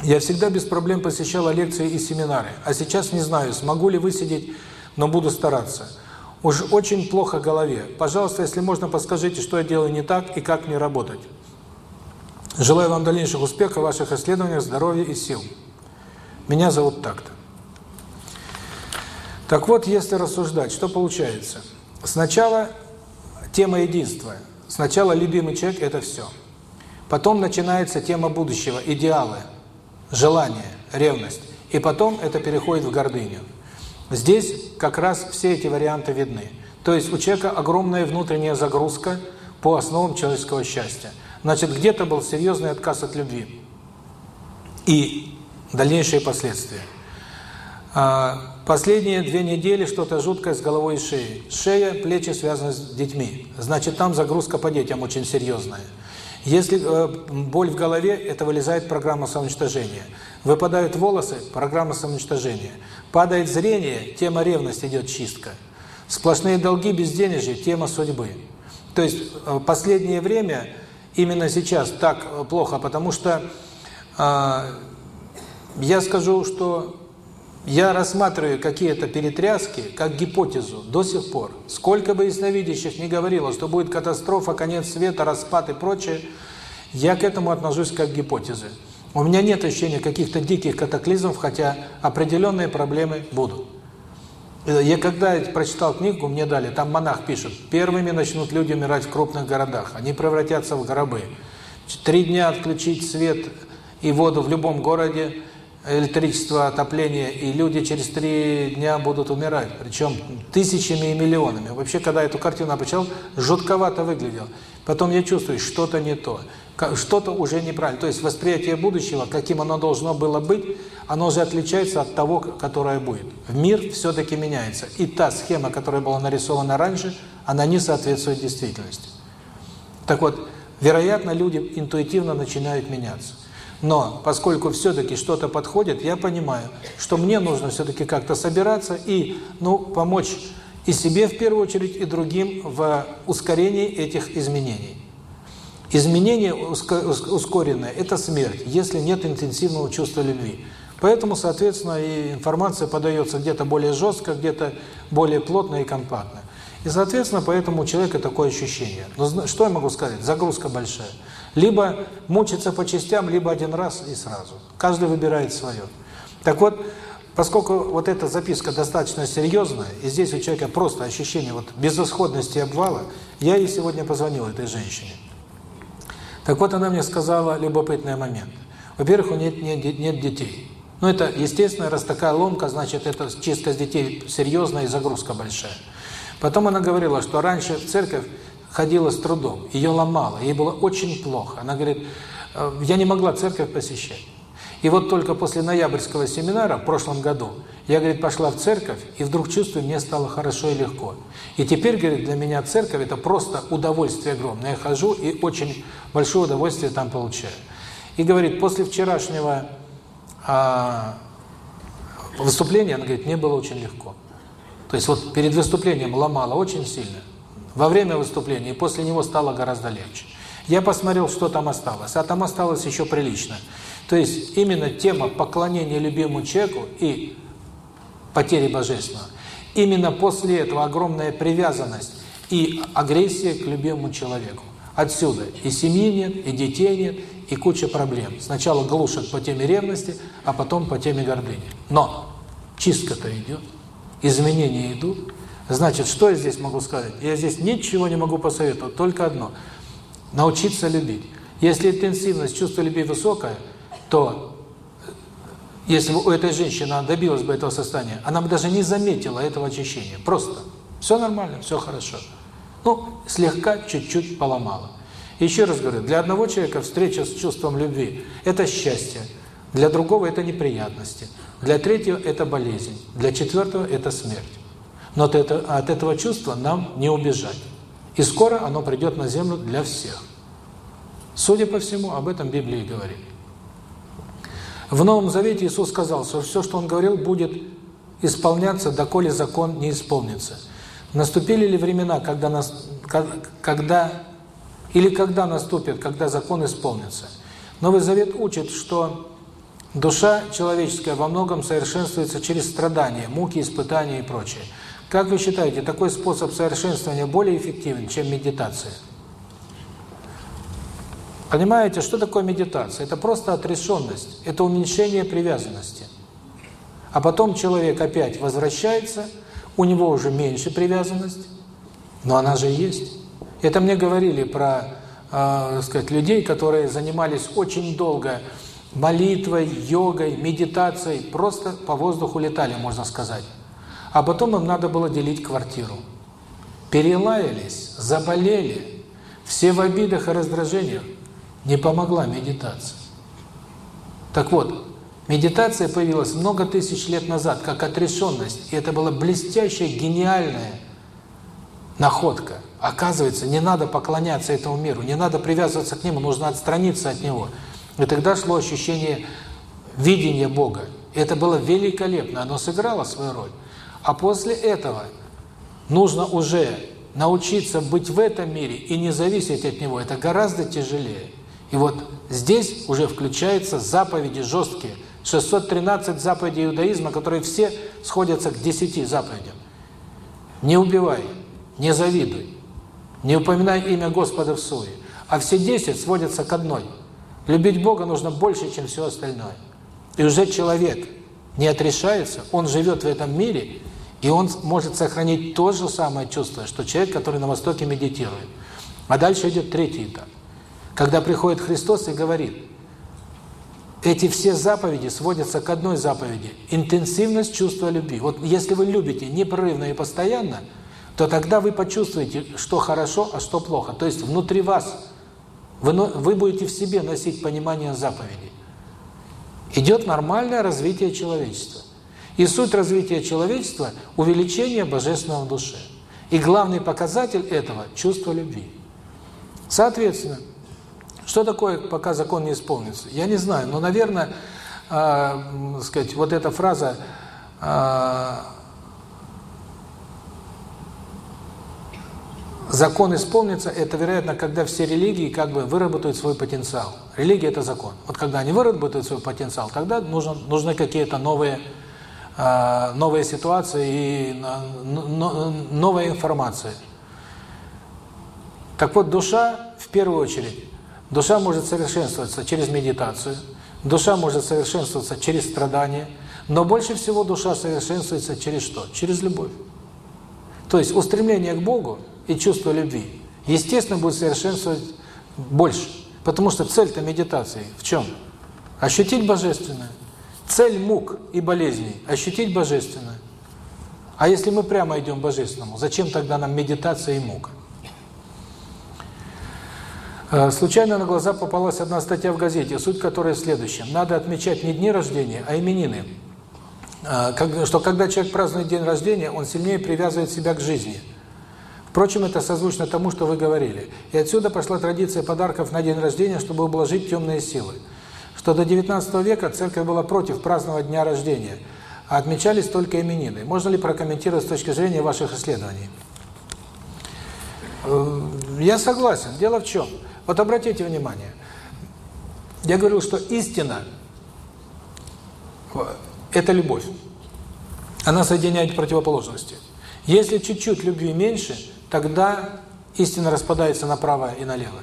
Я всегда без проблем посещала лекции и семинары, а сейчас не знаю, смогу ли высидеть, но буду стараться. Уж очень плохо голове. Пожалуйста, если можно, подскажите, что я делаю не так и как мне работать. Желаю вам дальнейших успехов в ваших исследованиях, здоровья и сил. Меня зовут так-то. Так вот, если рассуждать, что получается? Сначала тема единства. Сначала любимый человек – это все. Потом начинается тема будущего, идеалы – желание, ревность. И потом это переходит в гордыню. Здесь как раз все эти варианты видны. То есть у человека огромная внутренняя загрузка по основам человеческого счастья. Значит, где-то был серьезный отказ от любви. И дальнейшие последствия. А, последние две недели что-то жуткое с головой и шеей. Шея, плечи связаны с детьми. Значит, там загрузка по детям очень серьезная. Если э, боль в голове, это вылезает программа самоуничтожения. Выпадают волосы, программа самоуничтожения. Падает зрение, тема ревность идет чистка. Сплошные долги, безденежье, тема судьбы. То есть э, последнее время, именно сейчас так э, плохо, потому что э, я скажу, что я рассматриваю какие-то перетряски как гипотезу до сих пор. Сколько бы ясновидящих не говорило, что будет катастрофа, конец света, распад и прочее, я к этому отношусь как к гипотезе. У меня нет ощущения каких-то диких катаклизмов, хотя определенные проблемы будут. Я когда прочитал книгу, мне дали, там монах пишет, первыми начнут люди умирать в крупных городах, они превратятся в гробы. Три дня отключить свет и воду в любом городе, электричество, отопление, и люди через три дня будут умирать, причем тысячами и миллионами. Вообще, когда эту картину почитал, жутковато выглядел. Потом я чувствую, что-то не то, что-то уже неправильно. То есть восприятие будущего, каким оно должно было быть, оно уже отличается от того, которое будет. Мир все-таки меняется. И та схема, которая была нарисована раньше, она не соответствует действительности. Так вот, вероятно, люди интуитивно начинают меняться. Но поскольку все-таки что-то подходит, я понимаю, что мне нужно все-таки как-то собираться и ну, помочь и себе в первую очередь, и другим в ускорении этих изменений. Изменение ускоренное – это смерть, если нет интенсивного чувства любви. Поэтому, соответственно, и информация подается где-то более жестко, где-то более плотно и компактно. И, соответственно, поэтому у человека такое ощущение. Но что я могу сказать? Загрузка большая. Либо мучиться по частям, либо один раз и сразу. Каждый выбирает свое. Так вот, поскольку вот эта записка достаточно серьезная, и здесь у человека просто ощущение вот безысходности обвала, я ей сегодня позвонил этой женщине. Так вот, она мне сказала любопытный момент. Во-первых, у нее нет, нет, детей. Ну, это, естественно, раз такая ломка, значит, это чистка с детей серьезная и загрузка большая. Потом она говорила, что раньше церковь ходила с трудом, ее ломало, ей было очень плохо. Она говорит, «Э, я не могла церковь посещать. И вот только после ноябрьского семинара в прошлом году я, говорит, пошла в церковь, и вдруг чувствую, мне стало хорошо и легко. И теперь, говорит, для меня церковь – это просто удовольствие огромное. Я хожу и очень большое удовольствие там получаю. И говорит, после вчерашнего а, выступления, она говорит, мне было очень легко. То есть вот перед выступлением ломало очень сильно во время выступления, и после него стало гораздо легче. Я посмотрел, что там осталось, а там осталось еще прилично. То есть именно тема поклонения любимому человеку и потери божественного. Именно после этого огромная привязанность и агрессия к любимому человеку. Отсюда и семьи нет, и детей нет, и куча проблем. Сначала глушат по теме ревности, а потом по теме гордыни. Но чистка-то идет, изменения идут. Значит, что я здесь могу сказать? Я здесь ничего не могу посоветовать, только одно. научиться любить. Если интенсивность чувства любви высокая, то если бы у этой женщины она добилась бы этого состояния, она бы даже не заметила этого очищения. Просто. Все нормально, все хорошо. Ну, слегка, чуть-чуть поломала. Еще раз говорю, для одного человека встреча с чувством любви – это счастье, для другого – это неприятности, для третьего – это болезнь, для четвертого – это смерть. Но от этого, от этого чувства нам не убежать. И скоро оно придет на землю для всех. Судя по всему, об этом Библия говорит. В Новом Завете Иисус сказал, что все, что Он говорил, будет исполняться, доколе закон не исполнится. Наступили ли времена, когда, нас, когда или когда наступит, когда закон исполнится? Новый Завет учит, что душа человеческая во многом совершенствуется через страдания, муки, испытания и прочее. Как вы считаете, такой способ совершенствования более эффективен, чем медитация? Понимаете, что такое медитация? Это просто отрешенность, это уменьшение привязанности. А потом человек опять возвращается, у него уже меньше привязанность, но она же есть. Это мне говорили про, э, сказать, людей, которые занимались очень долго молитвой, йогой, медитацией, просто по воздуху летали, можно сказать. А потом им надо было делить квартиру. Перелаялись, заболели, все в обидах и раздражениях. Не помогла медитация. Так вот, медитация появилась много тысяч лет назад, как отрешенность. И это была блестящая, гениальная находка. Оказывается, не надо поклоняться этому миру, не надо привязываться к нему, нужно отстраниться от него. И тогда шло ощущение видения Бога. И это было великолепно, оно сыграло свою роль. А после этого нужно уже научиться быть в этом мире и не зависеть от него. Это гораздо тяжелее. И вот здесь уже включаются заповеди жесткие. 613 заповедей иудаизма, которые все сходятся к 10 заповедям. Не убивай, не завидуй, не упоминай имя Господа в суе. А все 10 сводятся к одной. Любить Бога нужно больше, чем все остальное. И уже человек не отрешается, он живет в этом мире, и он может сохранить то же самое чувство, что человек, который на Востоке медитирует. А дальше идет третий этап. Когда приходит Христос и говорит, эти все заповеди сводятся к одной заповеди – интенсивность чувства любви. Вот если вы любите непрерывно и постоянно, то тогда вы почувствуете, что хорошо, а что плохо. То есть внутри вас вы, вы будете в себе носить понимание заповедей. Идет нормальное развитие человечества. И суть развития человечества – увеличение Божественного в душе. И главный показатель этого – чувство любви. Соответственно, что такое, пока закон не исполнится? Я не знаю, но, наверное, э, сказать, вот эта фраза э, «закон исполнится» – это, вероятно, когда все религии как бы выработают свой потенциал. Религия – это закон. Вот когда они выработают свой потенциал, тогда нужно, нужны какие-то новые, новые ситуации и новая информация. Так вот, душа, в первую очередь, Душа может совершенствоваться через медитацию, душа может совершенствоваться через страдания, но больше всего душа совершенствуется через что? Через любовь. То есть устремление к Богу и чувство любви, естественно, будет совершенствовать больше. Потому что цель-то медитации в чем? Ощутить Божественное. Цель мук и болезней – ощутить Божественное. А если мы прямо идем к Божественному, зачем тогда нам медитация и мука? Э, случайно на глаза попалась одна статья в газете, суть которой в следующем. Надо отмечать не дни рождения, а именины. Э, что когда человек празднует день рождения, он сильнее привязывает себя к жизни. Впрочем, это созвучно тому, что вы говорили. И отсюда пошла традиция подарков на день рождения, чтобы ублажить темные силы. Что до XIX века церковь была против праздновать дня рождения, а отмечались только именины. Можно ли прокомментировать с точки зрения ваших исследований? Э, я согласен. Дело в чем? Вот обратите внимание, я говорил, что истина – это любовь. Она соединяет противоположности. Если чуть-чуть любви меньше, тогда истина распадается направо и налево.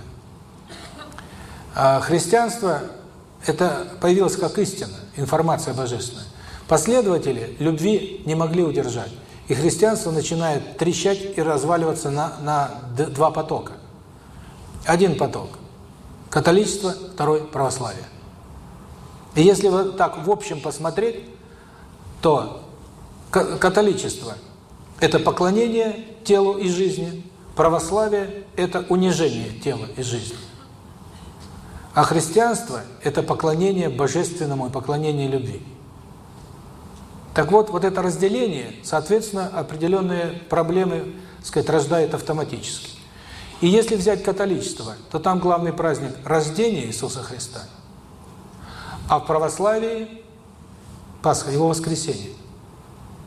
А христианство – это появилось как истина, информация божественная. Последователи любви не могли удержать. И христианство начинает трещать и разваливаться на, на два потока – один поток. Католичество, второй – православие. И если вот так в общем посмотреть, то католичество – это поклонение телу и жизни, православие – это унижение тела и жизни. А христианство – это поклонение божественному и поклонение любви. Так вот, вот это разделение, соответственно, определенные проблемы, сказать, рождает автоматически. И если взять католичество, то там главный праздник – рождение Иисуса Христа. А в православии – Пасха, Его воскресенье.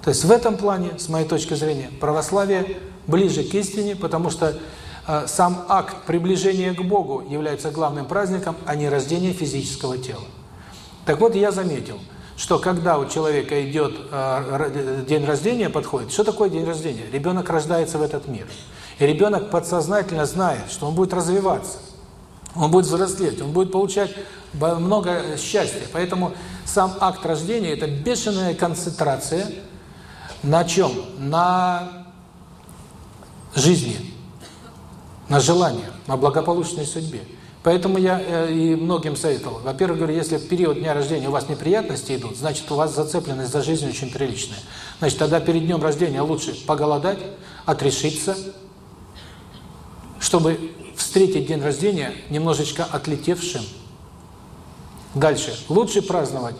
То есть в этом плане, с моей точки зрения, православие ближе к истине, потому что сам акт приближения к Богу является главным праздником, а не рождение физического тела. Так вот, я заметил, что когда у человека идет э, день рождения, подходит, что такое день рождения? Ребенок рождается в этот мир. И ребенок подсознательно знает, что он будет развиваться, он будет взрослеть, он будет получать много счастья. Поэтому сам акт рождения – это бешеная концентрация на чем? На жизни, на желаниях, на благополучной судьбе. Поэтому я э, и многим советовал. Во-первых, говорю, если в период дня рождения у вас неприятности идут, значит, у вас зацепленность за жизнь очень приличная. Значит, тогда перед днем рождения лучше поголодать, отрешиться, чтобы встретить день рождения немножечко отлетевшим. Дальше. Лучше праздновать,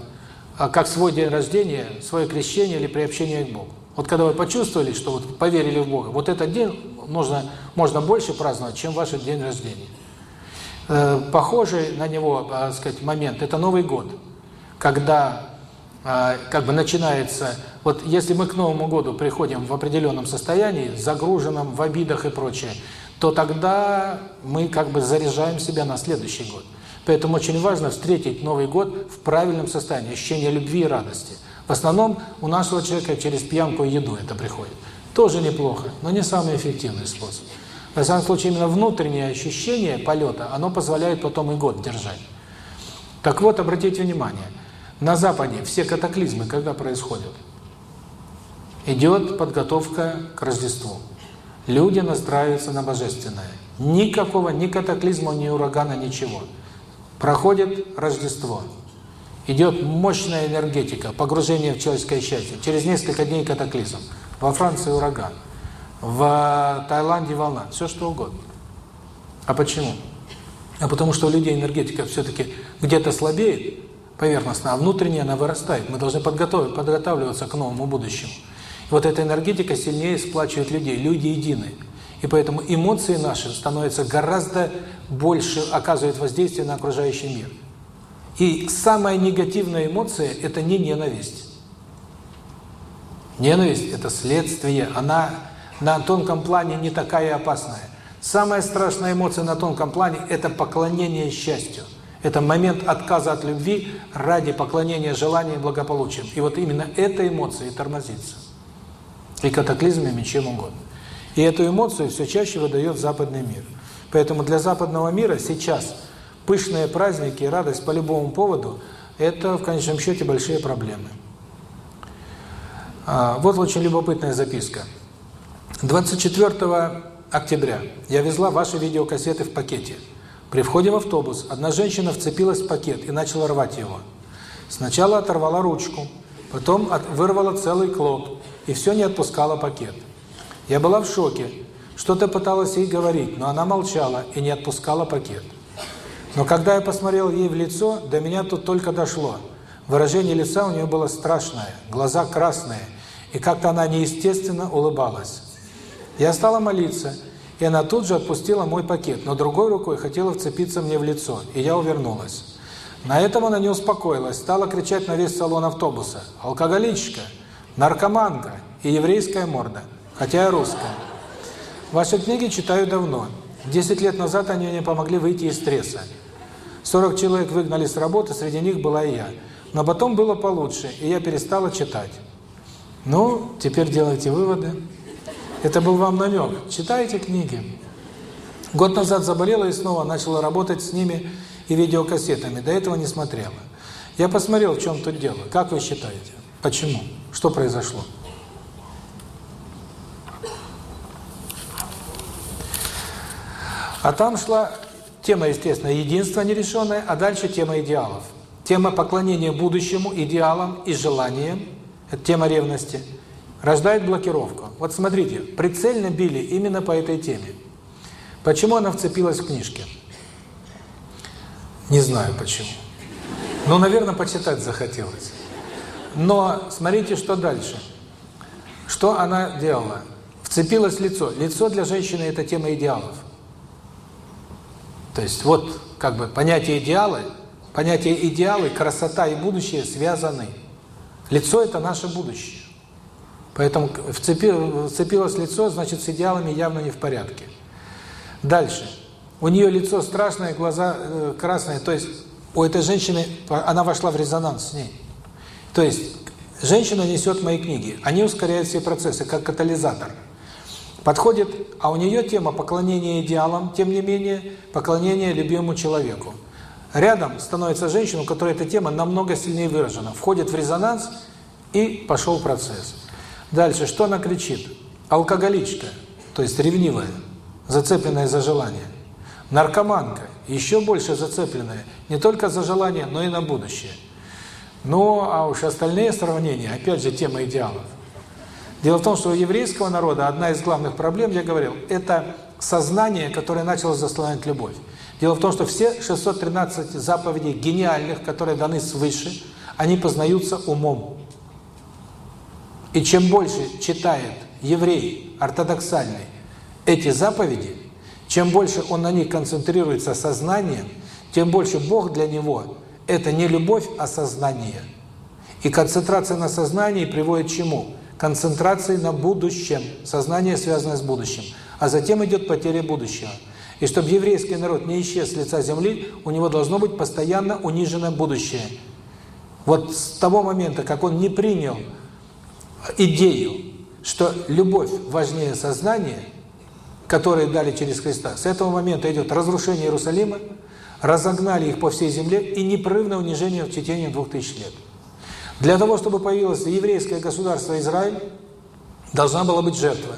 а, как свой день рождения, свое крещение или приобщение к Богу. Вот когда вы почувствовали, что вот поверили в Бога, вот этот день нужно, можно больше праздновать, чем ваш день рождения. Э, похожий на него, так сказать, момент – это Новый год, когда э, как бы начинается, вот если мы к Новому году приходим в определенном состоянии, загруженном в обидах и прочее, то тогда мы как бы заряжаем себя на следующий год. Поэтому очень важно встретить Новый год в правильном состоянии, ощущение любви и радости. В основном у нашего человека через пьянку и еду это приходит. Тоже неплохо, но не самый эффективный способ. В самом случае, именно внутреннее ощущение полета, оно позволяет потом и год держать. Так вот, обратите внимание, на Западе все катаклизмы когда происходят? Идет подготовка к Рождеству. Люди настраиваются на божественное. Никакого ни катаклизма, ни урагана, ничего. Проходит Рождество. Идет мощная энергетика, погружение в человеческое счастье. Через несколько дней катаклизм. Во Франции ураган. В Таиланде волна. Все что угодно. А почему? А потому что у людей энергетика все-таки где-то слабеет, поверхностно, а внутренняя она вырастает. Мы должны подготовить, подготавливаться к новому будущему. Вот эта энергетика сильнее сплачивает людей, люди едины. И поэтому эмоции наши становятся гораздо больше, оказывают воздействие на окружающий мир. И самая негативная эмоция – это не ненависть. Ненависть – это следствие, она на тонком плане не такая опасная. Самая страшная эмоция на тонком плане – это поклонение счастью. Это момент отказа от любви ради поклонения желания и благополучия. И вот именно эта эмоция и тормозится и катаклизмами, чем угодно. И эту эмоцию все чаще выдает западный мир. Поэтому для западного мира сейчас пышные праздники и радость по любому поводу – это, в конечном счете, большие проблемы. А, вот очень любопытная записка. 24 октября я везла ваши видеокассеты в пакете. При входе в автобус одна женщина вцепилась в пакет и начала рвать его. Сначала оторвала ручку, потом от, вырвала целый клок, и все не отпускала пакет. Я была в шоке. Что-то пыталась ей говорить, но она молчала и не отпускала пакет. Но когда я посмотрел ей в лицо, до меня тут только дошло. Выражение лица у нее было страшное, глаза красные, и как-то она неестественно улыбалась. Я стала молиться, и она тут же отпустила мой пакет, но другой рукой хотела вцепиться мне в лицо, и я увернулась. На этом она не успокоилась, стала кричать на весь салон автобуса. «Алкоголичка! наркоманка и еврейская морда, хотя и русская. Ваши книги читаю давно. Десять лет назад они мне помогли выйти из стресса. 40 человек выгнали с работы, среди них была и я. Но потом было получше, и я перестала читать. Ну, теперь делайте выводы. Это был вам намек. Читайте книги. Год назад заболела и снова начала работать с ними и видеокассетами. До этого не смотрела. Я посмотрел, в чем тут дело. Как вы считаете? Почему? Что произошло? А там шла тема, естественно, единства нерешенная, а дальше тема идеалов. Тема поклонения будущему, идеалам и желаниям, это тема ревности, рождает блокировку. Вот смотрите, прицельно били именно по этой теме. Почему она вцепилась в книжке? Не знаю почему. Ну, наверное, почитать захотелось. Но смотрите, что дальше. Что она делала? Вцепилось лицо. Лицо для женщины – это тема идеалов. То есть вот как бы понятие идеалы, понятие идеалы, красота и будущее связаны. Лицо – это наше будущее. Поэтому вцепилось лицо, значит, с идеалами явно не в порядке. Дальше. У нее лицо страшное, глаза э, красные, то есть у этой женщины, она вошла в резонанс с ней. То есть женщина несет мои книги, они ускоряют все процессы, как катализатор. Подходит, а у нее тема поклонения идеалам, тем не менее, поклонение любимому человеку. Рядом становится женщина, у которой эта тема намного сильнее выражена. Входит в резонанс и пошел процесс. Дальше, что она кричит? Алкоголичка, то есть ревнивая, зацепленная за желание. Наркоманка, еще больше зацепленная, не только за желание, но и на будущее. Ну, а уж остальные сравнения, опять же, тема идеалов. Дело в том, что у еврейского народа одна из главных проблем, я говорил, это сознание, которое начало заслонять любовь. Дело в том, что все 613 заповедей гениальных, которые даны свыше, они познаются умом. И чем больше читает еврей ортодоксальный эти заповеди, чем больше он на них концентрируется сознанием, тем больше Бог для него – это не любовь, а сознание. И концентрация на сознании приводит к чему? Концентрации на будущем. Сознание связано с будущим. А затем идет потеря будущего. И чтобы еврейский народ не исчез с лица земли, у него должно быть постоянно униженное будущее. Вот с того момента, как он не принял идею, что любовь важнее сознания, которые дали через Христа, с этого момента идет разрушение Иерусалима, разогнали их по всей земле и непрерывное унижение в течение двух тысяч лет. Для того, чтобы появилось еврейское государство Израиль, должна была быть жертва.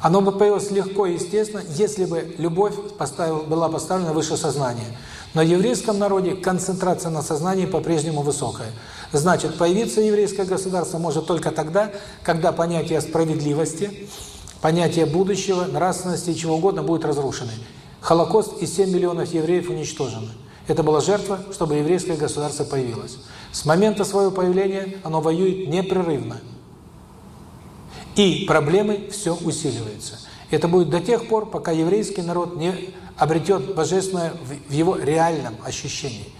Оно бы появилось легко и естественно, если бы любовь поставила, была поставлена выше сознания. Но в еврейском народе концентрация на сознании по-прежнему высокая. Значит, появиться еврейское государство может только тогда, когда понятие справедливости, понятие будущего, нравственности и чего угодно будет разрушены. Холокост и 7 миллионов евреев уничтожены. Это была жертва, чтобы еврейское государство появилось. С момента своего появления оно воюет непрерывно. И проблемы все усиливаются. Это будет до тех пор, пока еврейский народ не обретет божественное в его реальном ощущении,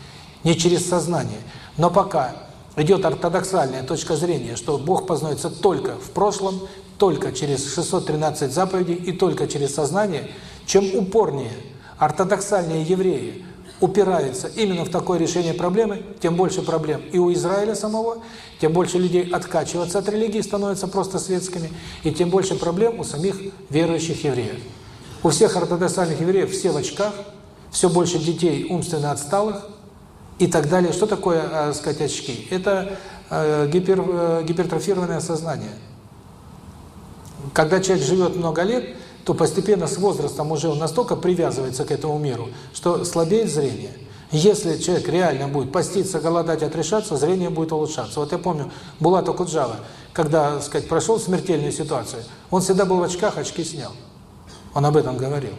не через сознание. Но пока идет ортодоксальная точка зрения, что Бог познается только в прошлом, только через 613 заповедей и только через сознание, чем упорнее ортодоксальные евреи упираются именно в такое решение проблемы, тем больше проблем и у Израиля самого, тем больше людей откачиваться от религии, становятся просто светскими, и тем больше проблем у самих верующих евреев. У всех ортодоксальных евреев все в очках, все больше детей умственно отсталых и так далее. Что такое, э, сказать, очки? Это э, гипер, э, гипертрофированное сознание. Когда человек живет много лет, то постепенно с возрастом уже он настолько привязывается к этому миру, что слабеет зрение. Если человек реально будет поститься, голодать, отрешаться, зрение будет улучшаться. Вот я помню, Булат Окуджава, когда, так сказать, прошел смертельную ситуацию, он всегда был в очках, очки снял. Он об этом говорил.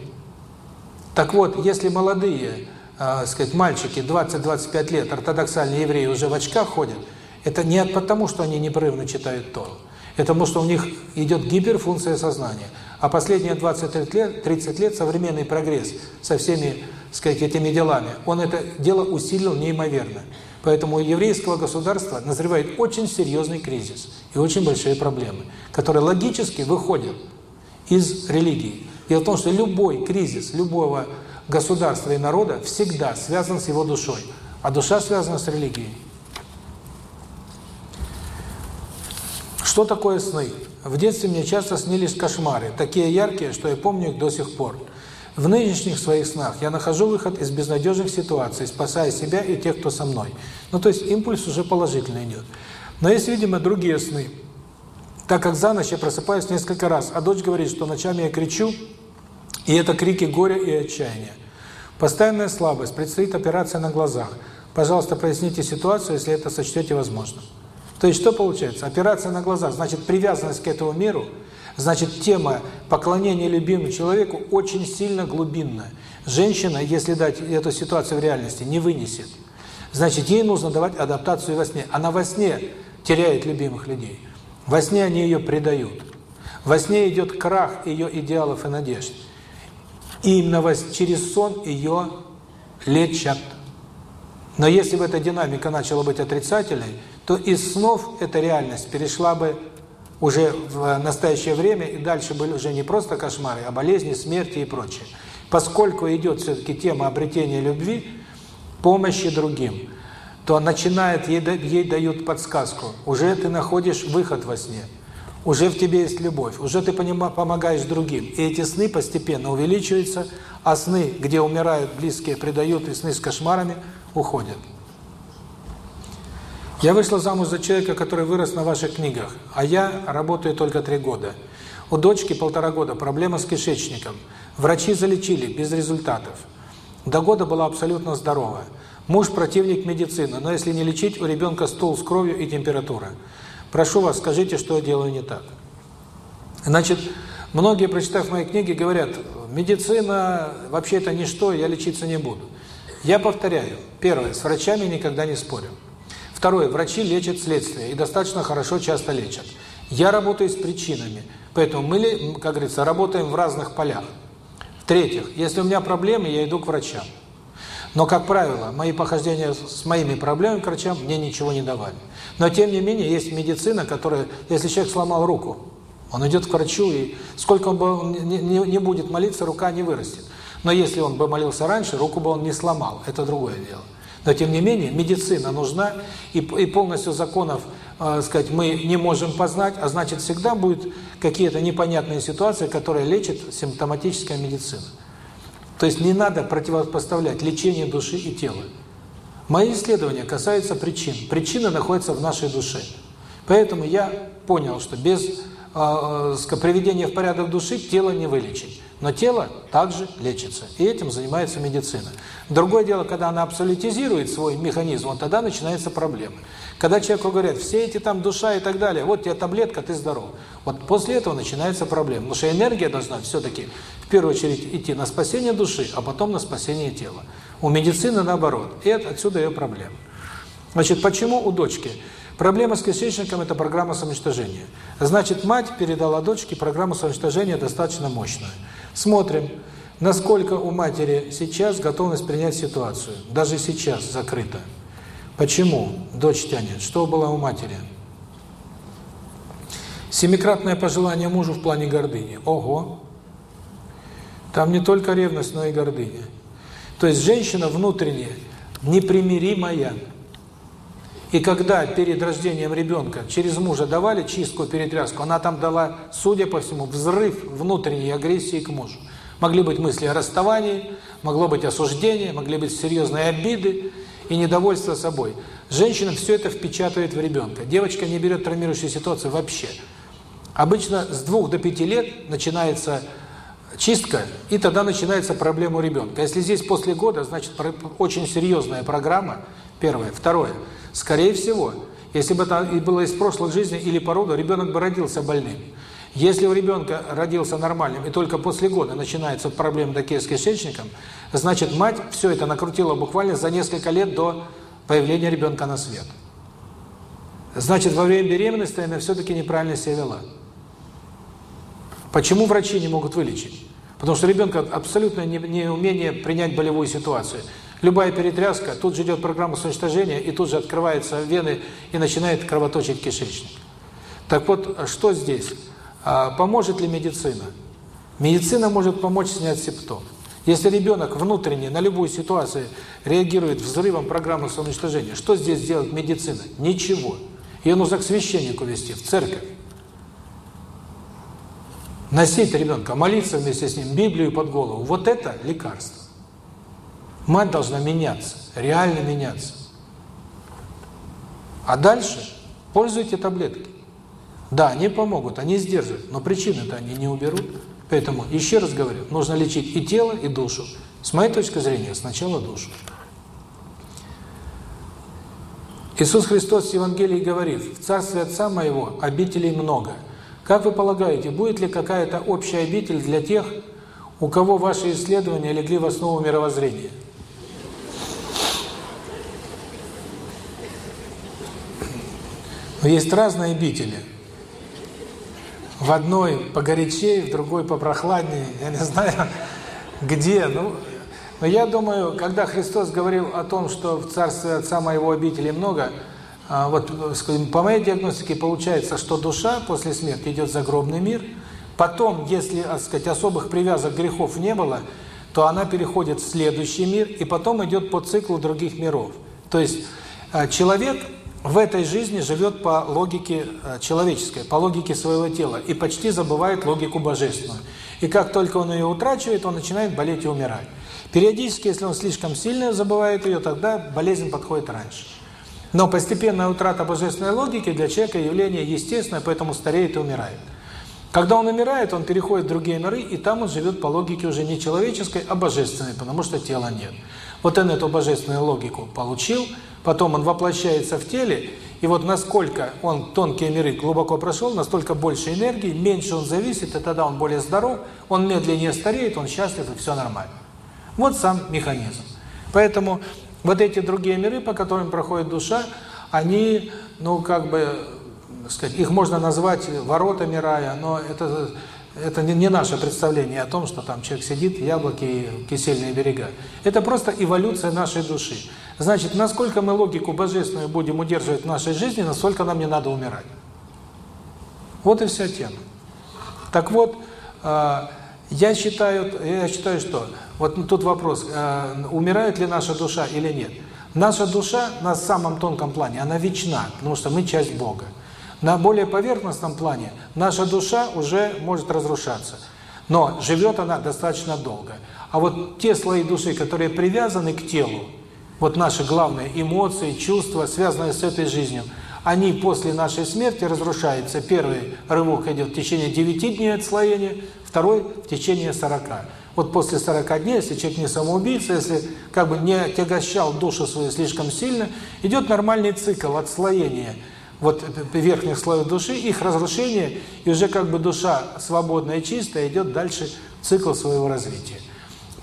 Так вот, если молодые, э, сказать, мальчики, 20-25 лет, ортодоксальные евреи уже в очках ходят, это не потому, что они непрерывно читают Тору. Это потому, что у них идет гиперфункция сознания. А последние 20 лет, 30 лет современный прогресс со всеми, сказать, этими делами, он это дело усилил неимоверно. Поэтому у еврейского государства назревает очень серьезный кризис и очень большие проблемы, которые логически выходят из религии. Дело в том, что любой кризис любого государства и народа всегда связан с его душой, а душа связана с религией. Что такое сны? В детстве мне часто снились кошмары, такие яркие, что я помню их до сих пор. В нынешних своих снах я нахожу выход из безнадежных ситуаций, спасая себя и тех, кто со мной. Ну, то есть импульс уже положительно идет. Но есть, видимо, другие сны. Так как за ночь я просыпаюсь несколько раз, а дочь говорит, что ночами я кричу, И это крики горя и отчаяния. Постоянная слабость, предстоит операция на глазах. Пожалуйста, проясните ситуацию, если это сочтете возможным. То есть что получается? Операция на глазах, значит привязанность к этому миру, значит тема поклонения любимому человеку очень сильно глубинная. Женщина, если дать эту ситуацию в реальности, не вынесет. Значит, ей нужно давать адаптацию во сне. Она во сне теряет любимых людей. Во сне они ее предают. Во сне идет крах ее идеалов и надежд. И именно через сон ее лечат. Но если бы эта динамика начала быть отрицательной, то из снов эта реальность перешла бы уже в настоящее время, и дальше были уже не просто кошмары, а болезни, смерти и прочее. Поскольку идет все-таки тема обретения любви, помощи другим, то начинает, ей, дают подсказку. Уже ты находишь выход во сне. Уже в тебе есть любовь. Уже ты помогаешь другим. И эти сны постепенно увеличиваются, а сны, где умирают близкие, предают, и сны с кошмарами уходят. Я вышла замуж за человека, который вырос на ваших книгах, а я работаю только три года. У дочки полтора года проблема с кишечником. Врачи залечили, без результатов. До года была абсолютно здорова. Муж противник медицины, но если не лечить, у ребенка стул с кровью и температура. Прошу вас, скажите, что я делаю не так. Значит, многие, прочитав мои книги, говорят, медицина вообще это ничто, я лечиться не буду. Я повторяю, первое, с врачами никогда не спорю. Второе, врачи лечат следствие, и достаточно хорошо часто лечат. Я работаю с причинами, поэтому мы, как говорится, работаем в разных полях. В-третьих, если у меня проблемы, я иду к врачам. Но, как правило, мои похождения с моими проблемами к врачам мне ничего не давали. Но, тем не менее, есть медицина, которая, если человек сломал руку, он идет к врачу, и сколько он бы не, не, не будет молиться, рука не вырастет. Но если он бы молился раньше, руку бы он не сломал. Это другое дело. Но, тем не менее, медицина нужна, и, и полностью законов, э, сказать, мы не можем познать, а значит, всегда будут какие-то непонятные ситуации, которые лечит симптоматическая медицина. То есть не надо противопоставлять лечение души и тела. Мои исследования касаются причин. Причина находится в нашей душе. Поэтому я понял, что без э, э, приведения в порядок души тело не вылечить. Но тело также лечится. И этим занимается медицина. Другое дело, когда она абсолютизирует свой механизм, вот тогда начинаются проблемы. Когда человеку говорят, все эти там душа и так далее, вот тебе таблетка, ты здоров. Вот после этого начинается проблема. Потому что энергия должна все-таки в первую очередь идти на спасение души, а потом на спасение тела. У медицины наоборот. И отсюда ее проблема. Значит, почему у дочки? Проблема с кишечником – это программа самоуничтожения. Значит, мать передала дочке программу самоуничтожения достаточно мощную. Смотрим, насколько у матери сейчас готовность принять ситуацию. Даже сейчас закрыта. Почему дочь тянет? Что было у матери? Семикратное пожелание мужу в плане гордыни. Ого! Там не только ревность, но и гордыня. То есть женщина внутренне непримиримая. И когда перед рождением ребенка через мужа давали чистку, перетряску, она там дала, судя по всему, взрыв внутренней агрессии к мужу. Могли быть мысли о расставании, могло быть осуждение, могли быть серьезные обиды и недовольство собой. Женщина все это впечатывает в ребенка. Девочка не берет травмирующую ситуацию вообще. Обычно с двух до пяти лет начинается чистка, и тогда начинается проблема у ребенка. Если здесь после года, значит очень серьезная программа, первое. Второе. Скорее всего, если бы это было из прошлой жизни или по роду, ребенок бы родился больным. Если у ребенка родился нормальным, и только после года начинаются проблемы такие с кишечником, значит, мать все это накрутила буквально за несколько лет до появления ребенка на свет. Значит, во время беременности она все-таки неправильно себя вела. Почему врачи не могут вылечить? Потому что ребенка абсолютно неумение принять болевую ситуацию. Любая перетряска, тут же идет программа уничтожения, и тут же открываются вены, и начинает кровоточить кишечник. Так вот, что здесь? А поможет ли медицина? Медицина может помочь снять симптом. Если ребенок внутренне на любую ситуацию реагирует взрывом программы самоуничтожения, что здесь делает медицина? Ничего. Ее нужно к священнику вести, в церковь. Носить ребенка, молиться вместе с ним, Библию под голову. Вот это лекарство. Мать должна меняться, реально меняться. А дальше пользуйте таблетки. Да, они помогут, они сдерживают, но причины-то они не уберут. Поэтому, еще раз говорю, нужно лечить и тело, и душу. С моей точки зрения, сначала душу. Иисус Христос в Евангелии говорит, «В Царстве Отца Моего обителей много». Как вы полагаете, будет ли какая-то общая обитель для тех, у кого ваши исследования легли в основу мировоззрения? Но есть разные обители. В одной погорячее, в другой попрохладнее. Я не знаю, где. Ну, но я думаю, когда Христос говорил о том, что в Царстве Отца Моего обители много, а, вот по моей диагностике получается, что душа после смерти идет в загробный мир, потом, если, так сказать, особых привязок грехов не было, то она переходит в следующий мир, и потом идет по циклу других миров. То есть а, человек в этой жизни живет по логике а, человеческой, по логике своего тела, и почти забывает логику божественную. И как только он ее утрачивает, он начинает болеть и умирать. Периодически, если он слишком сильно забывает ее, тогда болезнь подходит раньше. Но постепенная утрата божественной логики для человека явление естественное, поэтому стареет и умирает. Когда он умирает, он переходит в другие миры, и там он живет по логике уже не человеческой, а божественной, потому что тела нет. Вот он эту божественную логику получил, потом он воплощается в теле, и вот насколько он тонкие миры глубоко прошел, настолько больше энергии, меньше он зависит, и тогда он более здоров, он медленнее стареет, он счастлив, и все нормально. Вот сам механизм. Поэтому вот эти другие миры, по которым проходит душа, они, ну, как бы, сказать, их можно назвать воротами рая, но это это не наше представление о том, что там человек сидит, яблоки и кисельные берега. Это просто эволюция нашей души. Значит, насколько мы логику божественную будем удерживать в нашей жизни, насколько нам не надо умирать. Вот и вся тема. Так вот, а, я считаю, я считаю, что вот тут вопрос, э, умирает ли наша душа или нет. Наша душа на самом тонком плане, она вечна, потому что мы часть Бога. На более поверхностном плане наша душа уже может разрушаться. Но живет она достаточно долго. А вот те слои души, которые привязаны к телу, вот наши главные эмоции, чувства, связанные с этой жизнью, они после нашей смерти разрушаются. Первый рывок идет в течение 9 дней отслоения, второй в течение 40. Вот после 40 дней, если человек не самоубийца, если как бы не отягощал душу свою слишком сильно, идет нормальный цикл отслоения вот верхних слоев души, их разрушение, и уже как бы душа свободная и чистая идет дальше цикл своего развития.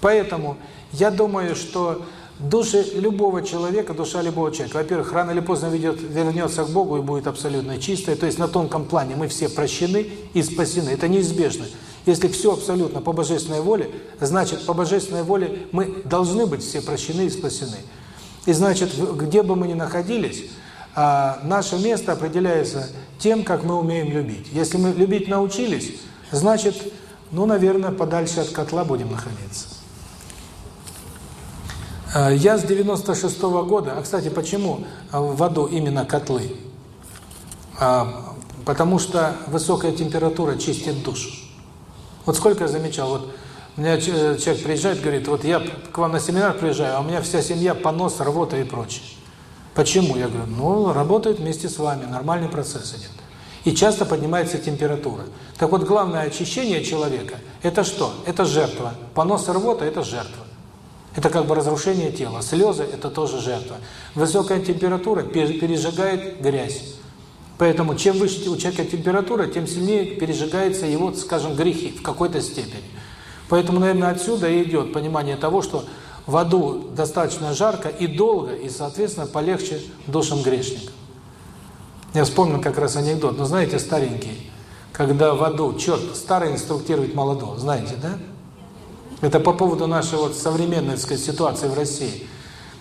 Поэтому я думаю, что души любого человека, душа любого человека, во-первых, рано или поздно ведет, вернется к Богу и будет абсолютно чистой, то есть на тонком плане мы все прощены и спасены, это неизбежно. Если все абсолютно по божественной воле, значит, по божественной воле мы должны быть все прощены и спасены. И значит, где бы мы ни находились, а, наше место определяется тем, как мы умеем любить. Если мы любить научились, значит, ну, наверное, подальше от котла будем находиться. А, я с 96 -го года, а, кстати, почему в аду именно котлы? Потому что высокая температура чистит душу. Вот сколько я замечал, вот у меня человек приезжает, говорит, вот я к вам на семинар приезжаю, а у меня вся семья понос, рвота и прочее. Почему? Я говорю, ну, работает вместе с вами, нормальный процесс идет. И часто поднимается температура. Так вот, главное очищение человека – это что? Это жертва. Понос и рвота – это жертва. Это как бы разрушение тела. Слезы – это тоже жертва. Высокая температура пережигает грязь. Поэтому чем выше у человека температура, тем сильнее пережигается его, скажем, грехи в какой-то степени. Поэтому, наверное, отсюда и идет понимание того, что в аду достаточно жарко и долго, и, соответственно, полегче душам грешников. Я вспомнил как раз анекдот, но знаете, старенький, когда в аду черт старый инструктирует молодого, знаете, да? Это по поводу нашей вот современной, сказать, ситуации в России.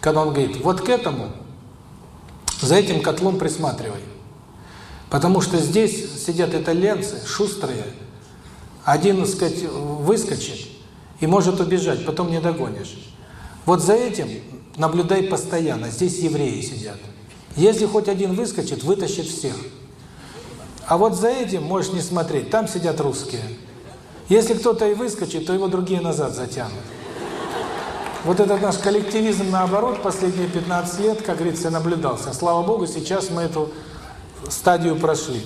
Когда он говорит, вот к этому, за этим котлом присматривай. Потому что здесь сидят итальянцы, шустрые. Один, так сказать, выскочит и может убежать, потом не догонишь. Вот за этим наблюдай постоянно. Здесь евреи сидят. Если хоть один выскочит, вытащит всех. А вот за этим можешь не смотреть. Там сидят русские. Если кто-то и выскочит, то его другие назад затянут. Вот этот наш коллективизм, наоборот, последние 15 лет, как говорится, наблюдался. Слава Богу, сейчас мы эту стадию прошли.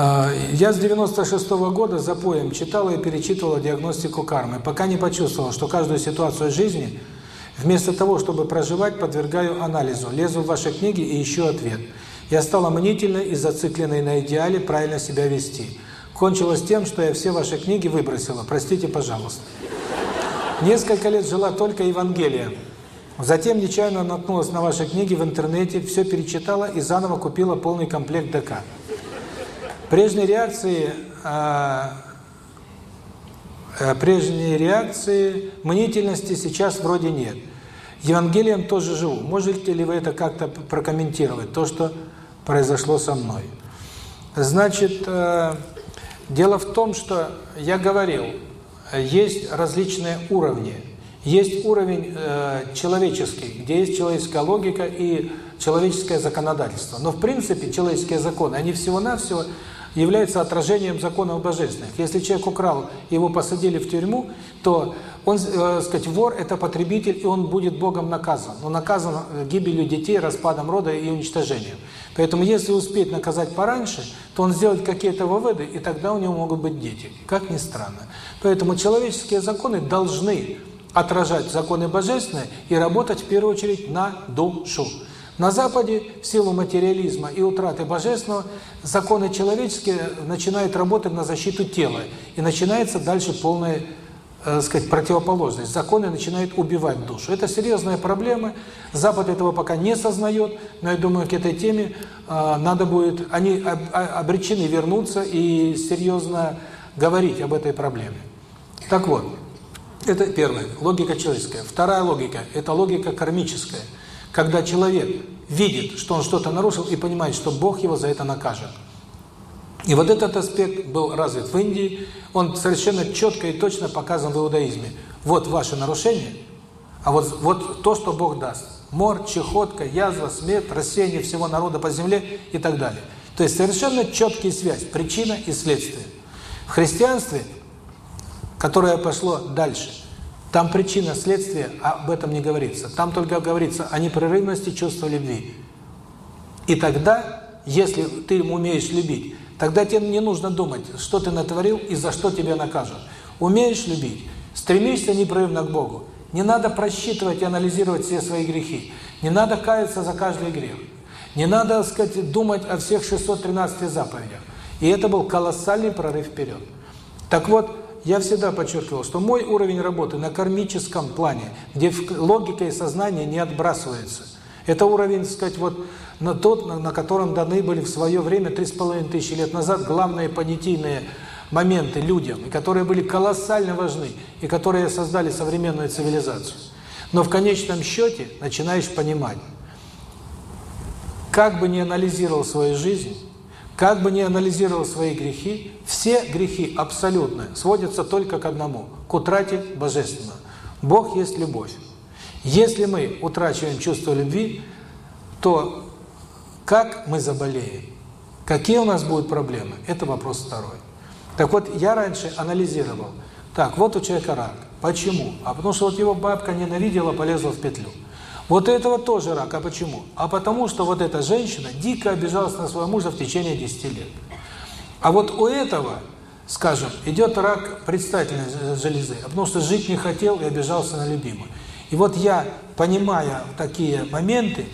А, я с 96 -го года за поем читала и перечитывала диагностику кармы, пока не почувствовала, что каждую ситуацию жизни, вместо того, чтобы проживать, подвергаю анализу, лезу в ваши книги и ищу ответ. Я стала мнительной и зацикленной на идеале правильно себя вести. Кончилось тем, что я все ваши книги выбросила, простите, пожалуйста. Несколько лет жила только Евангелием. Затем нечаянно наткнулась на ваши книги в интернете, все перечитала и заново купила полный комплект ДК. Прежние реакции, э, прежние реакции мнительности сейчас вроде нет. Евангелием тоже живу. Можете ли вы это как-то прокомментировать, то, что произошло со мной? Значит, э, дело в том, что я говорил, есть различные уровни. Есть уровень э, человеческий, где есть человеческая логика и человеческое законодательство. Но в принципе человеческие законы, они всего-навсего является отражением законов божественных. Если человек украл, его посадили в тюрьму, то он, э, сказать, вор – это потребитель, и он будет Богом наказан. Но наказан э, гибелью детей, распадом рода и уничтожением. Поэтому если успеть наказать пораньше, то он сделает какие-то выводы, и тогда у него могут быть дети. Как ни странно. Поэтому человеческие законы должны отражать законы божественные и работать в первую очередь на душу. На Западе, в силу материализма и утраты божественного, законы человеческие начинают работать на защиту тела. И начинается дальше полная, э, сказать, противоположность. Законы начинают убивать душу. Это серьезная проблема. Запад этого пока не сознает, но я думаю, к этой теме э, надо будет... Они обречены вернуться и серьезно говорить об этой проблеме. Так вот, это первое, логика человеческая. Вторая логика – это логика кармическая – когда человек видит, что он что-то нарушил и понимает, что Бог его за это накажет. И вот этот аспект был развит в Индии, он совершенно четко и точно показан в иудаизме. Вот ваше нарушение, а вот, вот то, что Бог даст. Мор, чехотка, язва, смерть, рассеяние всего народа по земле и так далее. То есть совершенно четкая связь, причина и следствие. В христианстве, которое пошло дальше – там причина, следствие, об этом не говорится. Там только говорится о непрерывности чувства любви. И тогда, если ты умеешь любить, тогда тебе не нужно думать, что ты натворил и за что тебя накажут. Умеешь любить, стремишься непрерывно к Богу. Не надо просчитывать и анализировать все свои грехи. Не надо каяться за каждый грех. Не надо, так сказать, думать о всех 613 заповедях. И это был колоссальный прорыв вперед. Так вот, я всегда подчеркивал, что мой уровень работы на кармическом плане, где логика и сознание не отбрасываются. Это уровень, так сказать, вот на тот, на котором даны были в свое время, три с половиной тысячи лет назад, главные понятийные моменты людям, и которые были колоссально важны, и которые создали современную цивилизацию. Но в конечном счете начинаешь понимать, как бы ни анализировал свою жизнь, как бы ни анализировал свои грехи, все грехи абсолютно сводятся только к одному – к утрате Божественного. Бог есть любовь. Если мы утрачиваем чувство любви, то как мы заболеем? Какие у нас будут проблемы? Это вопрос второй. Так вот, я раньше анализировал. Так, вот у человека рак. Почему? А потому что вот его бабка ненавидела, полезла в петлю. Вот этого тоже рак. А почему? А потому что вот эта женщина дико обижалась на своего мужа в течение 10 лет. А вот у этого, скажем, идет рак предстательной железы, потому что жить не хотел и обижался на любимую. И вот я, понимая такие моменты,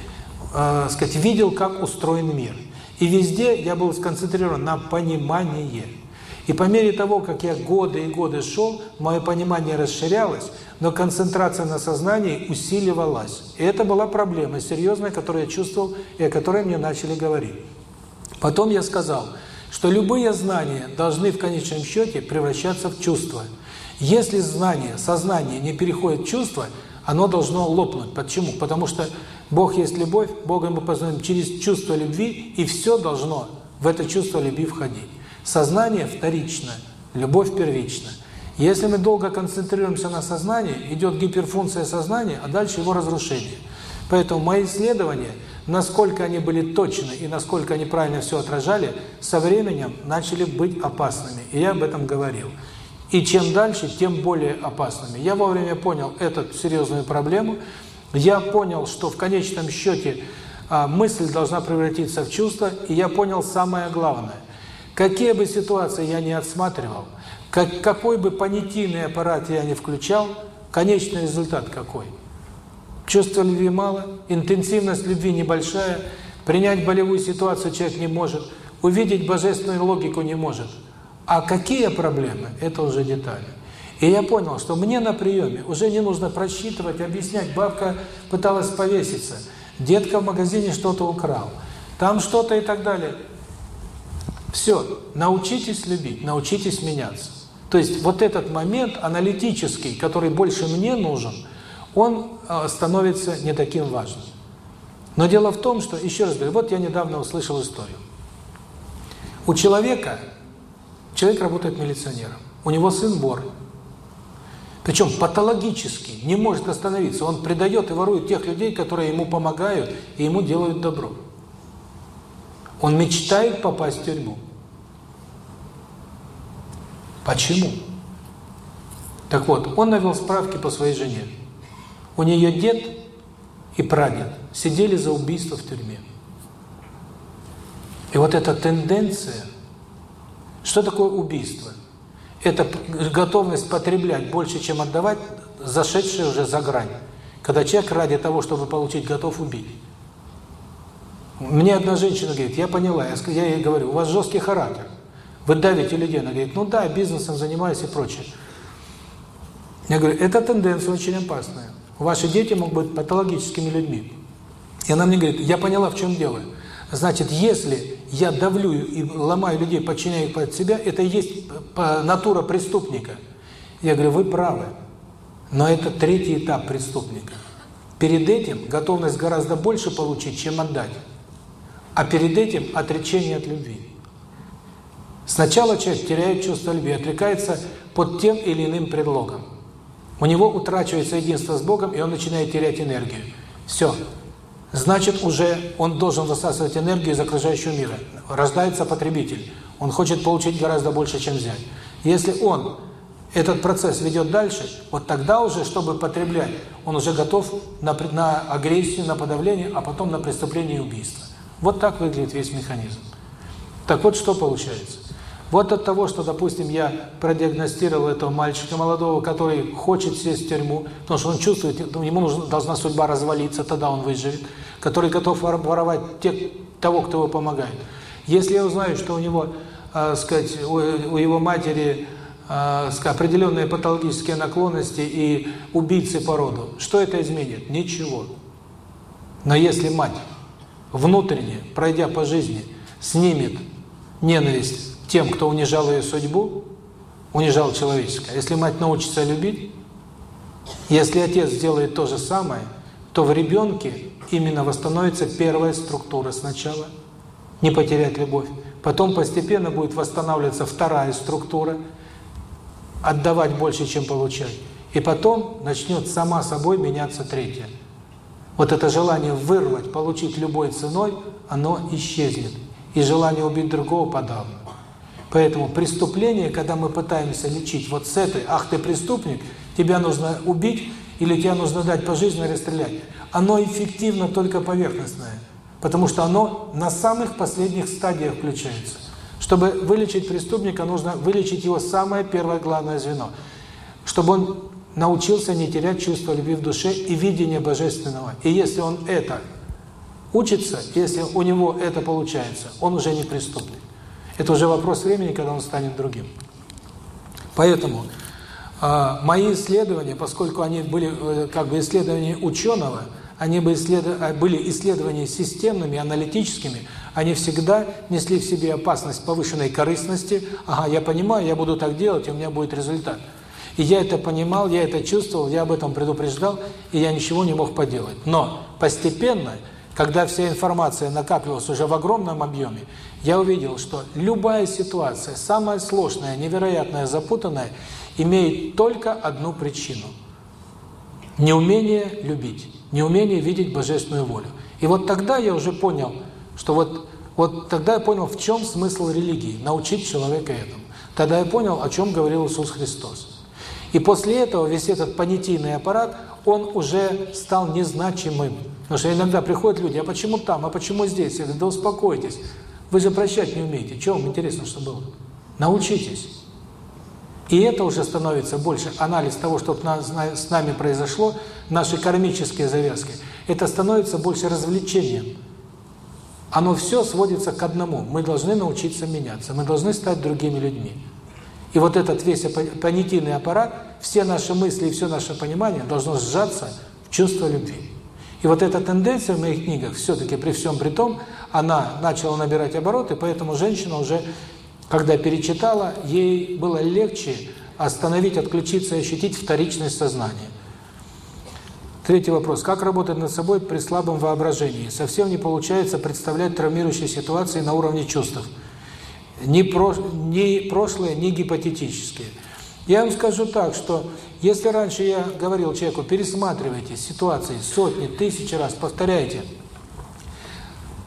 э, сказать, видел, как устроен мир. И везде я был сконцентрирован на понимании. И по мере того, как я годы и годы шел, мое понимание расширялось, но концентрация на сознании усиливалась. И это была проблема серьезная, которую я чувствовал и о которой мне начали говорить. Потом я сказал, что любые знания должны в конечном счете превращаться в чувства. Если знание, сознание не переходит в чувство, оно должно лопнуть. Почему? Потому что Бог есть любовь, Бога мы познаем через чувство любви, и все должно в это чувство любви входить. Сознание вторично, любовь первична. Если мы долго концентрируемся на сознании, идет гиперфункция сознания, а дальше его разрушение. Поэтому мои исследования, насколько они были точны и насколько они правильно все отражали, со временем начали быть опасными. И я об этом говорил. И чем дальше, тем более опасными. Я вовремя понял эту серьезную проблему. Я понял, что в конечном счете а, мысль должна превратиться в чувство. И я понял самое главное – Какие бы ситуации я не отсматривал, как, какой бы понятийный аппарат я не включал, конечный результат какой? Чувства любви мало, интенсивность любви небольшая, принять болевую ситуацию человек не может, увидеть божественную логику не может. А какие проблемы – это уже детали. И я понял, что мне на приеме уже не нужно просчитывать, объяснять. Бабка пыталась повеситься, детка в магазине что-то украл, там что-то и так далее. Все, научитесь любить, научитесь меняться. То есть вот этот момент аналитический, который больше мне нужен, он э, становится не таким важным. Но дело в том, что, еще раз говорю, вот я недавно услышал историю. У человека, человек работает милиционером, у него сын вор, причем патологически, не может остановиться. Он предает и ворует тех людей, которые ему помогают и ему делают добро. Он мечтает попасть в тюрьму. Почему? Так вот, он навел справки по своей жене. У нее дед и прадед сидели за убийство в тюрьме. И вот эта тенденция, что такое убийство? Это готовность потреблять больше, чем отдавать, зашедшая уже за грань. Когда человек ради того, чтобы получить, готов убить. Мне одна женщина говорит, я поняла, я, ей говорю, у вас жесткий характер. Вы давите людей. Она говорит, ну да, бизнесом занимаюсь и прочее. Я говорю, эта тенденция очень опасная. Ваши дети могут быть патологическими людьми. И она мне говорит, я поняла, в чем дело. Значит, если я давлю и ломаю людей, подчиняю их под себя, это и есть натура преступника. Я говорю, вы правы. Но это третий этап преступника. Перед этим готовность гораздо больше получить, чем отдать. А перед этим отречение от любви. Сначала человек теряет чувство любви, отрекается под тем или иным предлогом. У него утрачивается единство с Богом, и он начинает терять энергию. Все. Значит, уже он должен высасывать энергию из окружающего мира. Рождается потребитель. Он хочет получить гораздо больше, чем взять. Если он этот процесс ведет дальше, вот тогда уже, чтобы потреблять, он уже готов на, на агрессию, на подавление, а потом на преступление и убийство. Вот так выглядит весь механизм. Так вот, что получается? Вот от того, что, допустим, я продиагностировал этого мальчика молодого, который хочет сесть в тюрьму, потому что он чувствует, ему нужно, должна судьба развалиться, тогда он выживет, который готов воровать тех, того, кто его помогает. Если я узнаю, что у него, э, сказать, у, у его матери э, определенные патологические наклонности и убийцы по роду, что это изменит? Ничего. Но если мать внутренне, пройдя по жизни, снимет ненависть тем, кто унижал ее судьбу, унижал человеческое. Если мать научится любить, если отец сделает то же самое, то в ребенке именно восстановится первая структура сначала, не потерять любовь. Потом постепенно будет восстанавливаться вторая структура, отдавать больше, чем получать. И потом начнет сама собой меняться третья. Вот это желание вырвать, получить любой ценой, оно исчезнет. И желание убить другого подавно. Поэтому преступление, когда мы пытаемся лечить вот с этой, ах ты преступник, тебя нужно убить или тебя нужно дать пожизненно расстрелять, оно эффективно только поверхностное, потому что оно на самых последних стадиях включается. Чтобы вылечить преступника, нужно вылечить его самое первое главное звено, чтобы он научился не терять чувство любви в душе и видение Божественного. И если он это учится, если у него это получается, он уже не преступник. Это уже вопрос времени, когда он станет другим. Поэтому э, мои исследования, поскольку они были э, как бы исследования ученого, они были, исслед... А, были исследования системными, аналитическими, они всегда несли в себе опасность повышенной корыстности. Ага, я понимаю, я буду так делать, и у меня будет результат. И я это понимал, я это чувствовал, я об этом предупреждал, и я ничего не мог поделать. Но постепенно, когда вся информация накапливалась уже в огромном объеме, я увидел, что любая ситуация, самая сложная, невероятная, запутанная, имеет только одну причину – неумение любить, неумение видеть божественную волю. И вот тогда я уже понял, что вот, вот тогда я понял, в чем смысл религии – научить человека этому. Тогда я понял, о чем говорил Иисус Христос. И после этого весь этот понятийный аппарат, он уже стал незначимым. Потому что иногда приходят люди, а почему там, а почему здесь? Я говорю, да успокойтесь. Вы же прощать не умеете. Чего вам интересно, что было? Научитесь. И это уже становится больше анализ того, что с нами произошло, наши кармические завязки. Это становится больше развлечением. Оно все сводится к одному. Мы должны научиться меняться, мы должны стать другими людьми. И вот этот весь понятийный аппарат, все наши мысли и все наше понимание должно сжаться в чувство любви. И вот эта тенденция в моих книгах, все-таки при всем при том, она начала набирать обороты, поэтому женщина уже когда перечитала, ей было легче остановить, отключиться и ощутить вторичность сознания. Третий вопрос. Как работать над собой при слабом воображении? Совсем не получается представлять травмирующие ситуации на уровне чувств. Ни, про, ни прошлые, ни гипотетические. Я вам скажу так, что если раньше я говорил человеку, пересматривайте ситуации сотни, тысячи раз, повторяйте,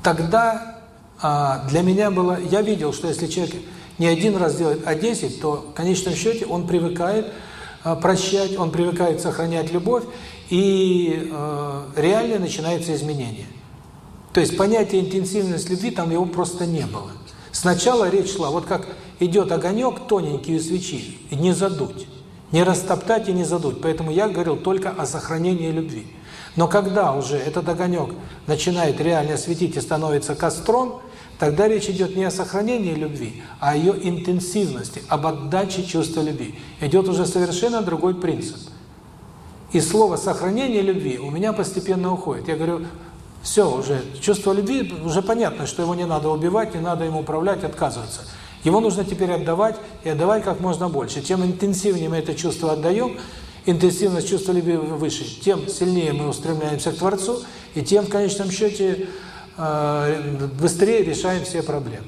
тогда а для меня было, я видел, что если человек не один раз делает, а 10, то в конечном счете он привыкает а, прощать, он привыкает сохранять любовь, и э, реально начинается изменение. То есть понятие интенсивность любви там его просто не было. Сначала речь шла, вот как идет огонек тоненький свечи, не задуть, не растоптать и не задуть. Поэтому я говорил только о сохранении любви. Но когда уже этот огонек начинает реально светить и становится костром, Тогда речь идет не о сохранении любви, а о ее интенсивности, об отдаче чувства любви. Идет уже совершенно другой принцип. И слово «сохранение любви» у меня постепенно уходит. Я говорю, все, уже чувство любви, уже понятно, что его не надо убивать, не надо ему управлять, отказываться. Его нужно теперь отдавать, и отдавать как можно больше. Чем интенсивнее мы это чувство отдаем, интенсивность чувства любви выше, тем сильнее мы устремляемся к Творцу, и тем в конечном счете Э, быстрее решаем все проблемы.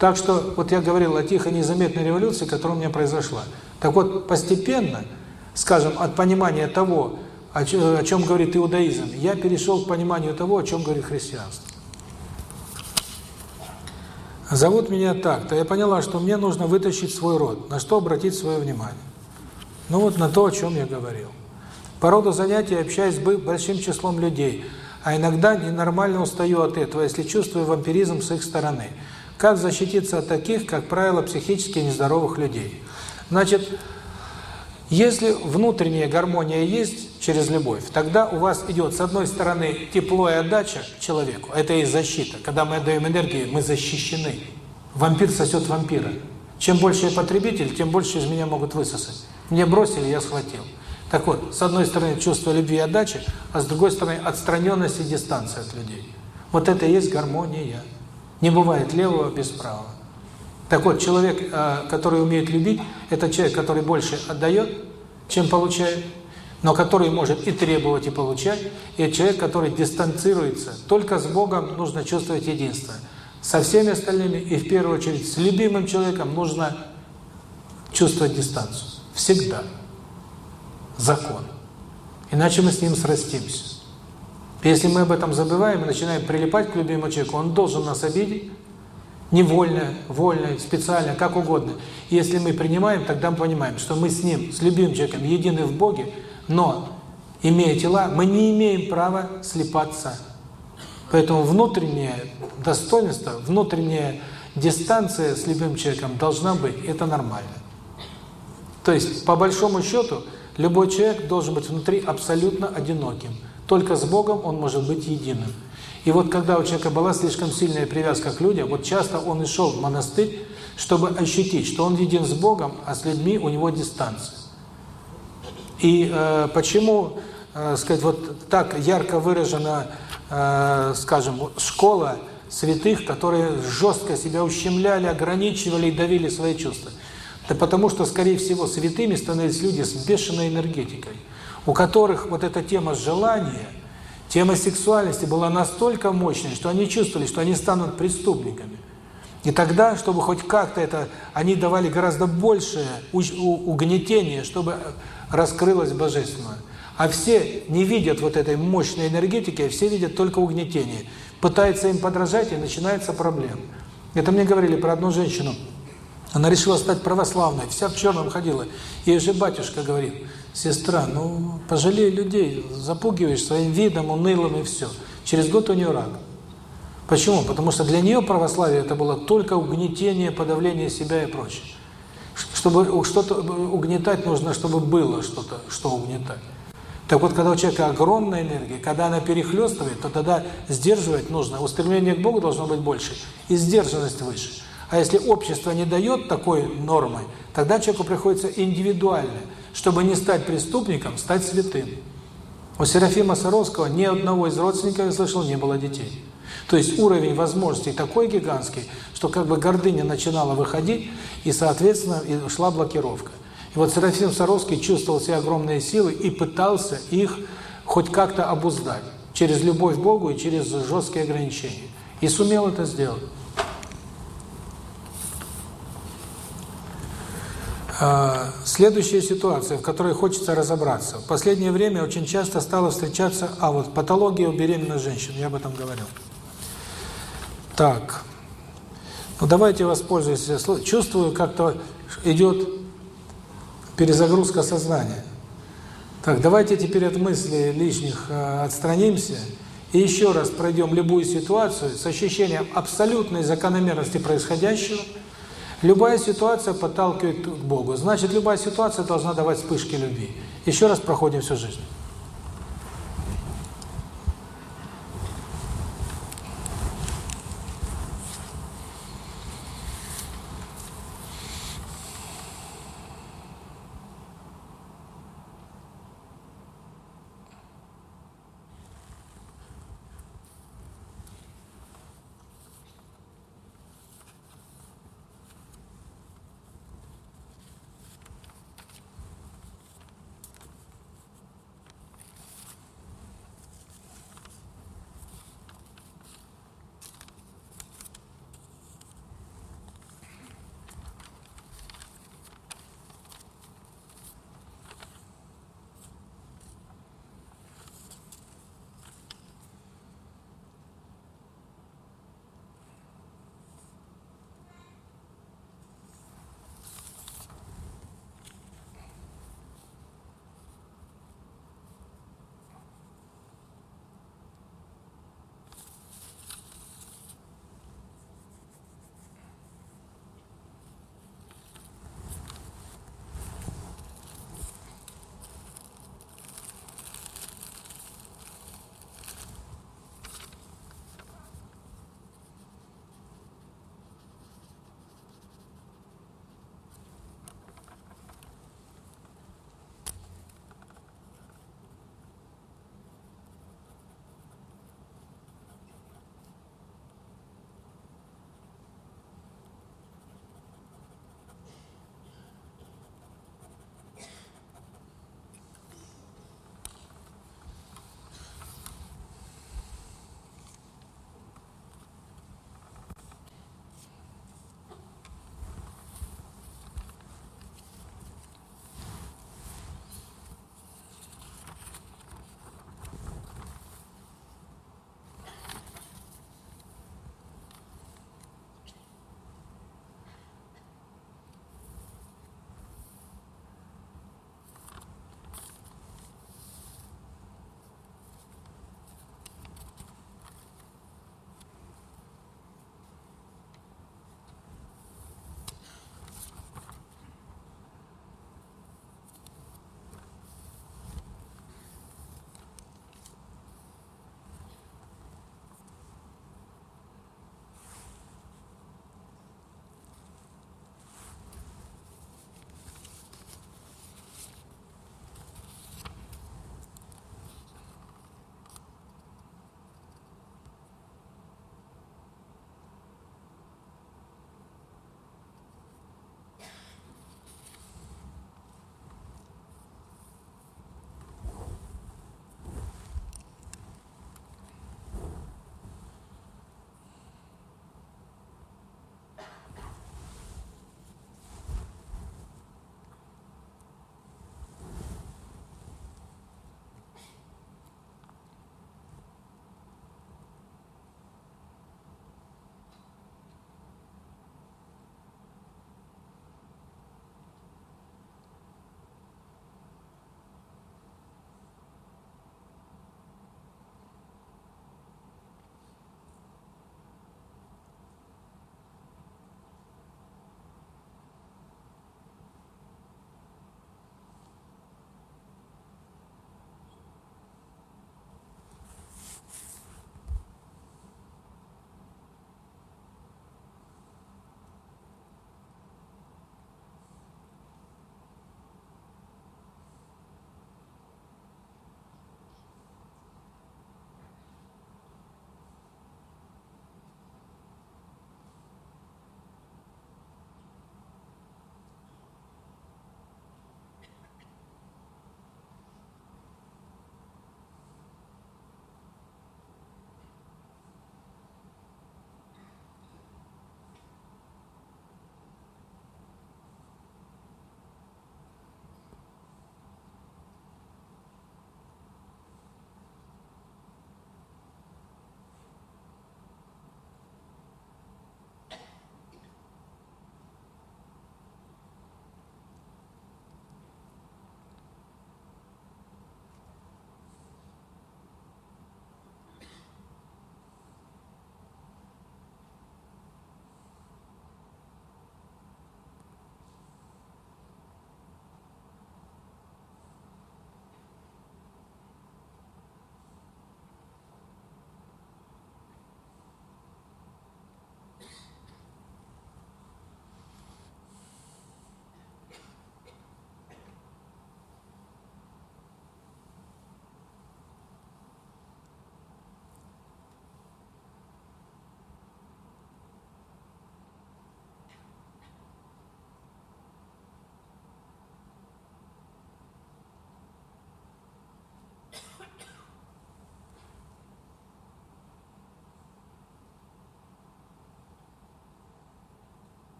Так что, вот я говорил о тихой незаметной революции, которая у меня произошла. Так вот, постепенно, скажем, от понимания того, о чем говорит иудаизм, я перешел к пониманию того, о чем говорит христианство. Зовут меня так-то. Я поняла, что мне нужно вытащить свой род. На что обратить свое внимание? Ну вот на то, о чем я говорил. По роду занятий общаюсь с большим числом людей – а иногда ненормально устаю от этого, если чувствую вампиризм с их стороны. Как защититься от таких, как правило, психически нездоровых людей? Значит, если внутренняя гармония есть через любовь, тогда у вас идет, с одной стороны, тепло и отдача человеку, это и защита. Когда мы отдаем энергию, мы защищены. Вампир сосет вампира. Чем больше я потребитель, тем больше из меня могут высосать. Мне бросили, я схватил. Так вот, с одной стороны чувство любви и отдачи, а с другой стороны отстраненность и дистанция от людей. Вот это и есть гармония. Не бывает левого без правого. Так вот, человек, э, который умеет любить, это человек, который больше отдает, чем получает, но который может и требовать, и получать, и это человек, который дистанцируется. Только с Богом нужно чувствовать единство. Со всеми остальными, и в первую очередь с любимым человеком, нужно чувствовать дистанцию. Всегда закон. Иначе мы с ним срастимся. Если мы об этом забываем и начинаем прилипать к любимому человеку, он должен нас обидеть, невольно, вольно, специально, как угодно. И если мы принимаем, тогда мы понимаем, что мы с ним, с любимым человеком, едины в Боге, но, имея тела, мы не имеем права слепаться. Поэтому внутреннее достоинство, внутренняя дистанция с любимым человеком должна быть, это нормально. То есть, по большому счету, Любой человек должен быть внутри абсолютно одиноким. Только с Богом он может быть единым. И вот когда у человека была слишком сильная привязка к людям, вот часто он и шел в монастырь, чтобы ощутить, что он един с Богом, а с людьми у него дистанция. И э, почему, э, сказать, вот так ярко выражена, э, скажем, школа святых, которые жестко себя ущемляли, ограничивали и давили свои чувства. Да потому что, скорее всего, святыми становились люди с бешеной энергетикой, у которых вот эта тема желания, тема сексуальности была настолько мощной, что они чувствовали, что они станут преступниками. И тогда, чтобы хоть как-то это, они давали гораздо большее угнетение, чтобы раскрылось Божественное. А все не видят вот этой мощной энергетики, а все видят только угнетение. Пытаются им подражать, и начинается проблема. Это мне говорили про одну женщину, она решила стать православной, вся в черном ходила. Ей же батюшка говорит, сестра, ну, пожалей людей, запугиваешь своим видом, унылым и все. Через год у нее рак. Почему? Потому что для нее православие это было только угнетение, подавление себя и прочее. Чтобы что-то угнетать, нужно, чтобы было что-то, что угнетать. Так вот, когда у человека огромная энергия, когда она перехлестывает, то тогда сдерживать нужно. Устремление к Богу должно быть больше, и сдержанность выше. А если общество не дает такой нормы, тогда человеку приходится индивидуально, чтобы не стать преступником, стать святым. У Серафима Саровского ни одного из родственников, я слышал, не было детей. То есть уровень возможностей такой гигантский, что как бы гордыня начинала выходить, и, соответственно, шла блокировка. И вот Серафим Саровский чувствовал все огромные силы и пытался их хоть как-то обуздать через любовь к Богу и через жесткие ограничения. И сумел это сделать. Следующая ситуация, в которой хочется разобраться. В последнее время очень часто стало встречаться, а вот патология у беременных женщин, я об этом говорил. Так, ну давайте воспользуемся. Чувствую, как-то идет перезагрузка сознания. Так, давайте теперь от мыслей лишних э, отстранимся и еще раз пройдем любую ситуацию с ощущением абсолютной закономерности происходящего. Любая ситуация подталкивает к Богу. Значит, любая ситуация должна давать вспышки любви. Еще раз проходим всю жизнь.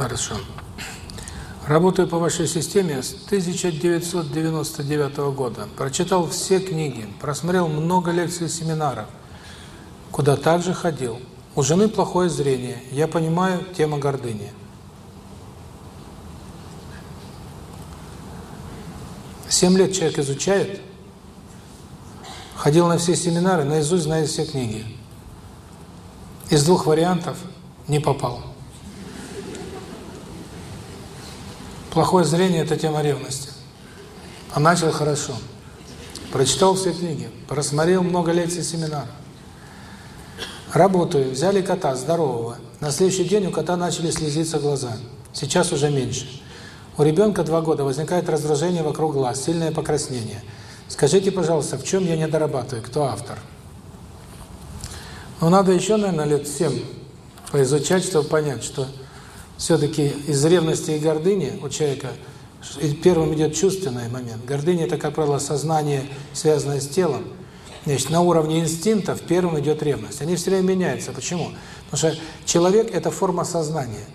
Хорошо. Работаю по вашей системе с 1999 года. Прочитал все книги, просмотрел много лекций и семинаров, куда также ходил. У жены плохое зрение. Я понимаю, тема гордыни. Семь лет человек изучает, ходил на все семинары, наизусть знает все книги. Из двух вариантов не попал. Плохое зрение – это тема ревности. А начал хорошо. Прочитал все книги, просмотрел много лекций, семинаров. Работаю, взяли кота здорового. На следующий день у кота начали слезиться глаза. Сейчас уже меньше. У ребенка два года возникает раздражение вокруг глаз, сильное покраснение. Скажите, пожалуйста, в чем я не дорабатываю? Кто автор? Ну, надо еще, наверное, лет семь поизучать, чтобы понять, что все-таки из ревности и гордыни у человека первым идет чувственный момент. Гордыня – это, как правило, сознание, связанное с телом. Значит, на уровне инстинктов первым идет ревность. Они все время меняются. Почему? Потому что человек – это форма сознания.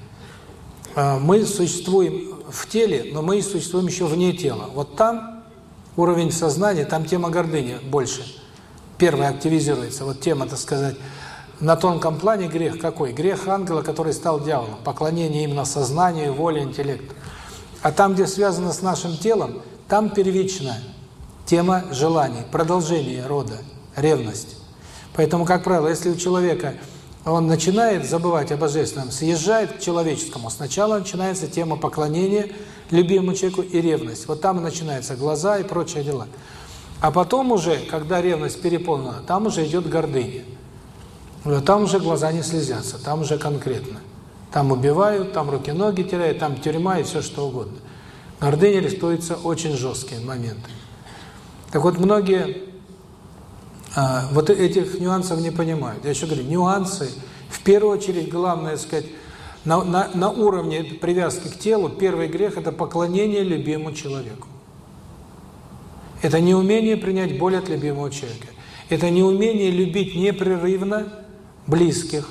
А, мы существуем в теле, но мы существуем еще вне тела. Вот там уровень сознания, там тема гордыни больше. Первая активизируется. Вот тема, так сказать, на тонком плане грех какой? Грех ангела, который стал дьяволом. Поклонение именно сознанию, воле, интеллекту. А там, где связано с нашим телом, там первичная тема желаний, продолжение рода, ревность. Поэтому, как правило, если у человека он начинает забывать о божественном, съезжает к человеческому, сначала начинается тема поклонения любимому человеку и ревность. Вот там начинаются глаза и прочие дела. А потом уже, когда ревность переполнена, там уже идет гордыня. Там уже глаза не слезятся, там уже конкретно. Там убивают, там руки-ноги теряют, там тюрьма и все что угодно. Гордыня рисуется очень жесткие моменты. Так вот, многие а, вот этих нюансов не понимают. Я еще говорю, нюансы, в первую очередь, главное сказать, на, на, на уровне привязки к телу, первый грех – это поклонение любимому человеку. Это неумение принять боль от любимого человека. Это неумение любить непрерывно, близких,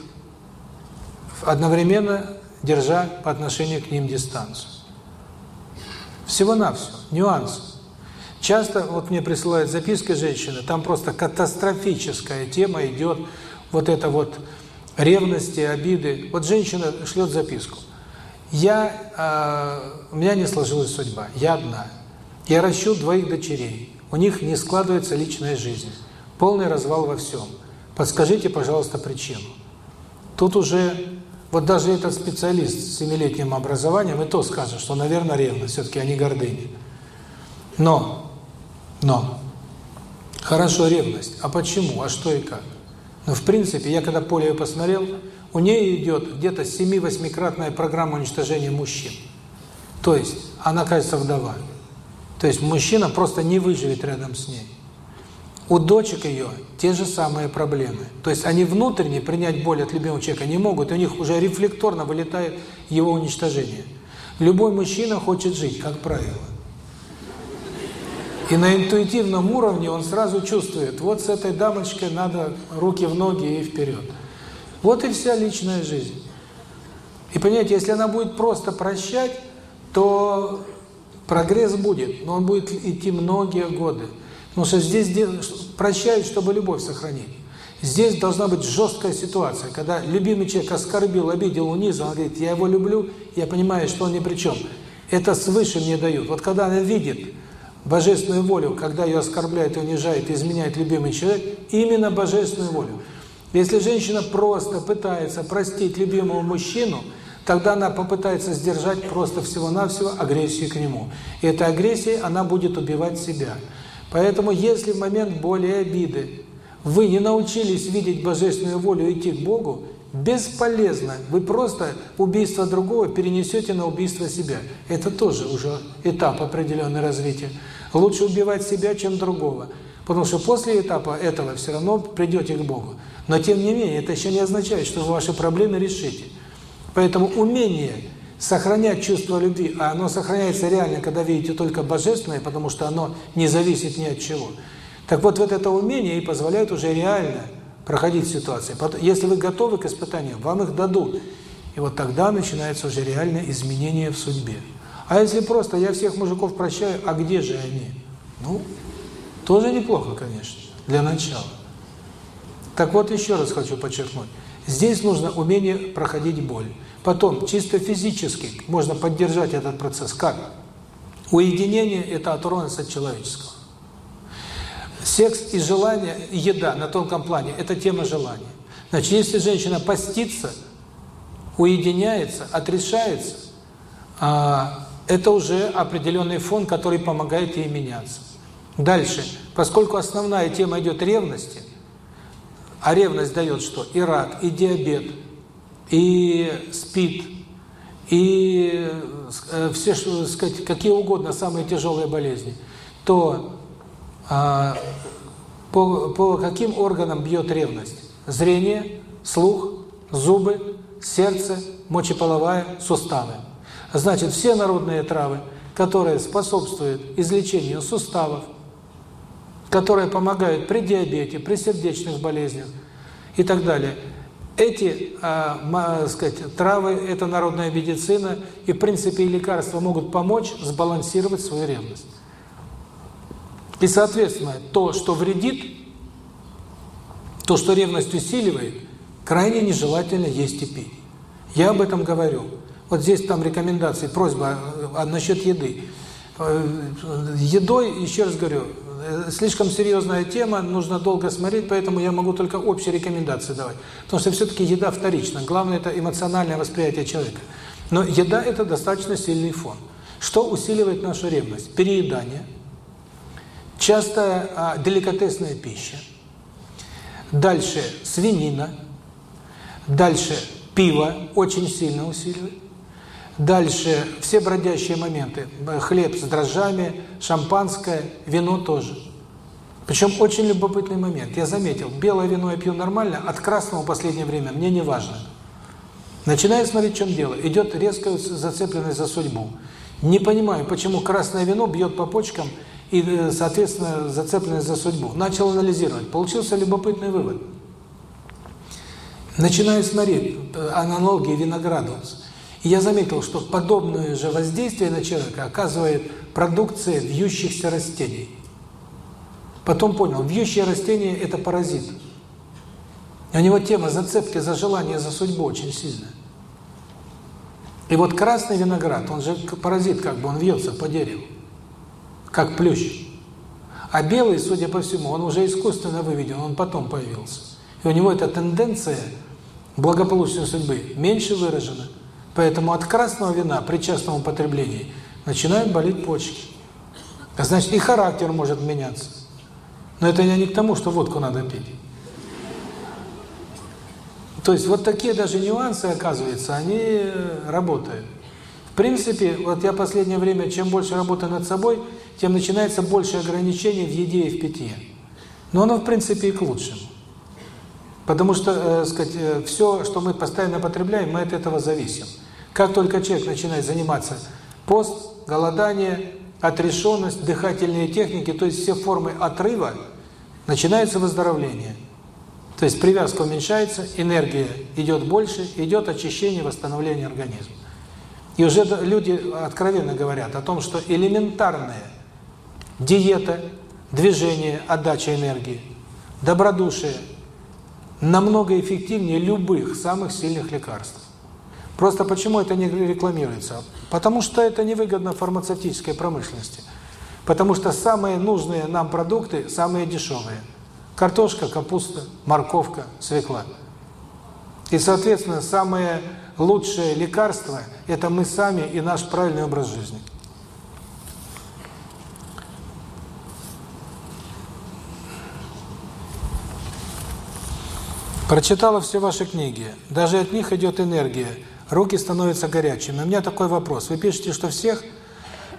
одновременно держа по отношению к ним дистанцию. Всего-навсего, нюанс. Часто вот мне присылают записки женщины, там просто катастрофическая тема идет, вот это вот ревности, обиды. Вот женщина шлет записку. Я, э, у меня не сложилась судьба, я одна. Я ращу двоих дочерей, у них не складывается личная жизнь, полный развал во всем. Подскажите, пожалуйста, причину. Тут уже, вот даже этот специалист с семилетним образованием и то скажет, что, наверное, ревность, все-таки они гордыни. Но, но, хорошо, ревность. А почему? А что и как? Ну, в принципе, я когда Поле посмотрел, у нее идет где-то 7-8-кратная программа уничтожения мужчин. То есть, она, кажется, вдова. То есть, мужчина просто не выживет рядом с ней. У дочек ее те же самые проблемы. То есть они внутренне принять боль от любимого человека не могут, у них уже рефлекторно вылетает его уничтожение. Любой мужчина хочет жить, как правило. И на интуитивном уровне он сразу чувствует, вот с этой дамочкой надо руки в ноги и вперед. Вот и вся личная жизнь. И понимаете, если она будет просто прощать, то прогресс будет, но он будет идти многие годы. Потому что здесь прощают, чтобы любовь сохранить. Здесь должна быть жесткая ситуация, когда любимый человек оскорбил, обидел, унизил, он говорит, я его люблю, я понимаю, что он ни при чем. Это свыше мне дают. Вот когда она видит божественную волю, когда ее оскорбляет, унижает, изменяет любимый человек, именно божественную волю. Если женщина просто пытается простить любимого мужчину, тогда она попытается сдержать просто всего-навсего агрессию к нему. И этой агрессией она будет убивать себя. Поэтому, если в момент боли и обиды вы не научились видеть божественную волю и идти к Богу, бесполезно. Вы просто убийство другого перенесете на убийство себя. Это тоже уже этап определенного развития. Лучше убивать себя, чем другого. Потому что после этапа этого все равно придете к Богу. Но тем не менее, это еще не означает, что вы ваши проблемы решите. Поэтому умение сохранять чувство любви, а оно сохраняется реально, когда видите только божественное, потому что оно не зависит ни от чего. Так вот, вот это умение и позволяет уже реально проходить ситуации. Если вы готовы к испытаниям, вам их дадут. И вот тогда начинается уже реальное изменение в судьбе. А если просто я всех мужиков прощаю, а где же они? Ну, тоже неплохо, конечно, для начала. Так вот, еще раз хочу подчеркнуть. Здесь нужно умение проходить боль. Потом, чисто физически можно поддержать этот процесс. Как? Уединение – это оторванность от человеческого. Секс и желание, еда на тонком плане – это тема желания. Значит, если женщина постится, уединяется, отрешается, а, это уже определенный фон, который помогает ей меняться. Дальше, поскольку основная тема идет ревности, а ревность дает что? И рак, и диабет, и СПИД, и э, все, сказать, какие угодно самые тяжелые болезни, то а, по, по каким органам бьет ревность? Зрение, слух, зубы, сердце, мочеполовая, суставы. Значит, все народные травы, которые способствуют излечению суставов, которые помогают при диабете, при сердечных болезнях и так далее. Эти, э, сказать, травы, это народная медицина, и в принципе и лекарства могут помочь сбалансировать свою ревность. И, соответственно, то, что вредит, то, что ревность усиливает, крайне нежелательно есть и пить. Я об этом говорю. Вот здесь там рекомендации, просьба а, насчет еды. Э, едой, еще раз говорю, слишком серьезная тема, нужно долго смотреть, поэтому я могу только общие рекомендации давать. Потому что все-таки еда вторична. Главное – это эмоциональное восприятие человека. Но еда – это достаточно сильный фон. Что усиливает нашу ревность? Переедание, часто а, деликатесная пища, дальше свинина, дальше пиво очень сильно усиливает, Дальше все бродящие моменты. Хлеб с дрожжами, шампанское, вино тоже. Причем очень любопытный момент. Я заметил, белое вино я пью нормально, от красного в последнее время мне не важно. Начинаю смотреть, в чем дело. Идет резкая зацепленность за судьбу. Не понимаю, почему красное вино бьет по почкам и, э, соответственно, зацепленность за судьбу. Начал анализировать. Получился любопытный вывод. Начинаю смотреть э, аналогии винограду. И я заметил, что подобное же воздействие на человека оказывает продукция вьющихся растений. Потом понял, вьющие растения – это паразит. у него тема зацепки за желание, за судьбу очень сильная. И вот красный виноград, он же паразит, как бы он вьется по дереву, как плющ. А белый, судя по всему, он уже искусственно выведен, он потом появился. И у него эта тенденция благополучной судьбы меньше выражена. Поэтому от красного вина при частном употреблении начинают болеть почки. А значит, и характер может меняться. Но это не к тому, что водку надо пить. То есть вот такие даже нюансы, оказывается, они работают. В принципе, вот я последнее время, чем больше работаю над собой, тем начинается больше ограничений в еде и в питье. Но оно, в принципе, и к лучшему. Потому что, э, сказать, э, все, что мы постоянно потребляем, мы от этого зависим. Как только человек начинает заниматься пост, голодание, отрешенность, дыхательные техники, то есть все формы отрыва, начинается выздоровление. То есть привязка уменьшается, энергия идет больше, идет очищение, восстановление организма. И уже люди откровенно говорят о том, что элементарная диета, движение, отдача энергии, добродушие намного эффективнее любых самых сильных лекарств. Просто почему это не рекламируется? Потому что это невыгодно фармацевтической промышленности. Потому что самые нужные нам продукты самые дешевые. Картошка, капуста, морковка, свекла. И, соответственно, самое лучшее лекарство – это мы сами и наш правильный образ жизни. Прочитала все ваши книги. Даже от них идет энергия – руки становятся горячими. У меня такой вопрос. Вы пишете, что всех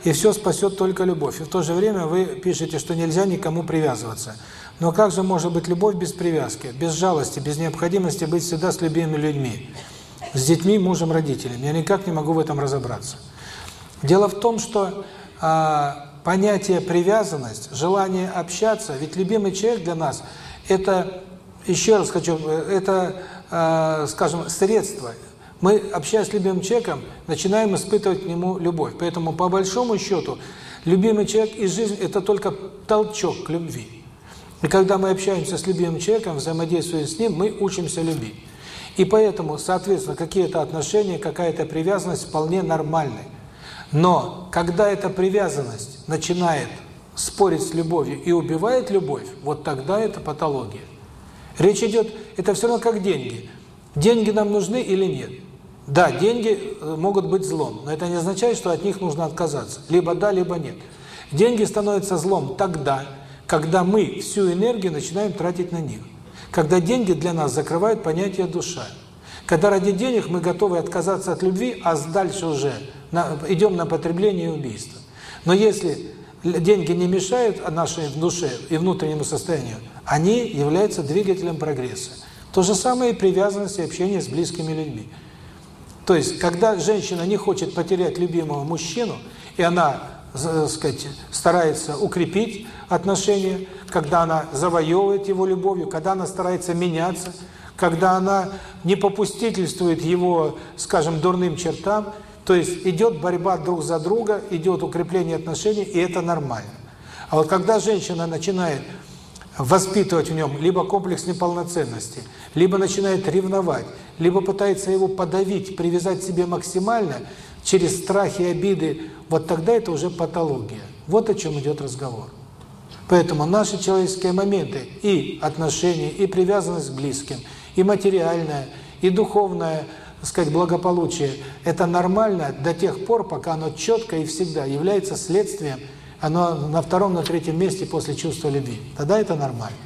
и все спасет только любовь. И в то же время вы пишете, что нельзя никому привязываться. Но как же может быть любовь без привязки, без жалости, без необходимости быть всегда с любимыми людьми? С детьми, мужем, родителями. Я никак не могу в этом разобраться. Дело в том, что а, понятие привязанность, желание общаться, ведь любимый человек для нас – это, еще раз хочу, это, а, скажем, средство, Мы, общаясь с любимым человеком, начинаем испытывать к нему любовь. Поэтому, по большому счету, любимый человек и жизнь – это только толчок к любви. И когда мы общаемся с любимым человеком, взаимодействуем с ним, мы учимся любить. И поэтому, соответственно, какие-то отношения, какая-то привязанность вполне нормальны. Но когда эта привязанность начинает спорить с любовью и убивает любовь, вот тогда это патология. Речь идет, это все равно как деньги. Деньги нам нужны или нет? Да, деньги э, могут быть злом, но это не означает, что от них нужно отказаться. Либо да, либо нет. Деньги становятся злом тогда, когда мы всю энергию начинаем тратить на них. Когда деньги для нас закрывают понятие душа. Когда ради денег мы готовы отказаться от любви, а дальше уже на, идем на потребление и убийство. Но если деньги не мешают нашей душе и внутреннему состоянию, они являются двигателем прогресса. То же самое и привязанность и общение с близкими людьми. То есть, когда женщина не хочет потерять любимого мужчину, и она, так сказать, старается укрепить отношения, когда она завоевывает его любовью, когда она старается меняться, когда она не попустительствует его, скажем, дурным чертам, то есть идет борьба друг за друга, идет укрепление отношений, и это нормально. А вот когда женщина начинает воспитывать в нем либо комплекс неполноценности, либо начинает ревновать, либо пытается его подавить, привязать к себе максимально через страхи и обиды, вот тогда это уже патология. Вот о чем идет разговор. Поэтому наши человеческие моменты и отношения, и привязанность к близким, и материальная, и духовная, так сказать, благополучие – это нормально до тех пор, пока оно четко и всегда является следствием оно на втором, на третьем месте после чувства любви. Тогда это нормально.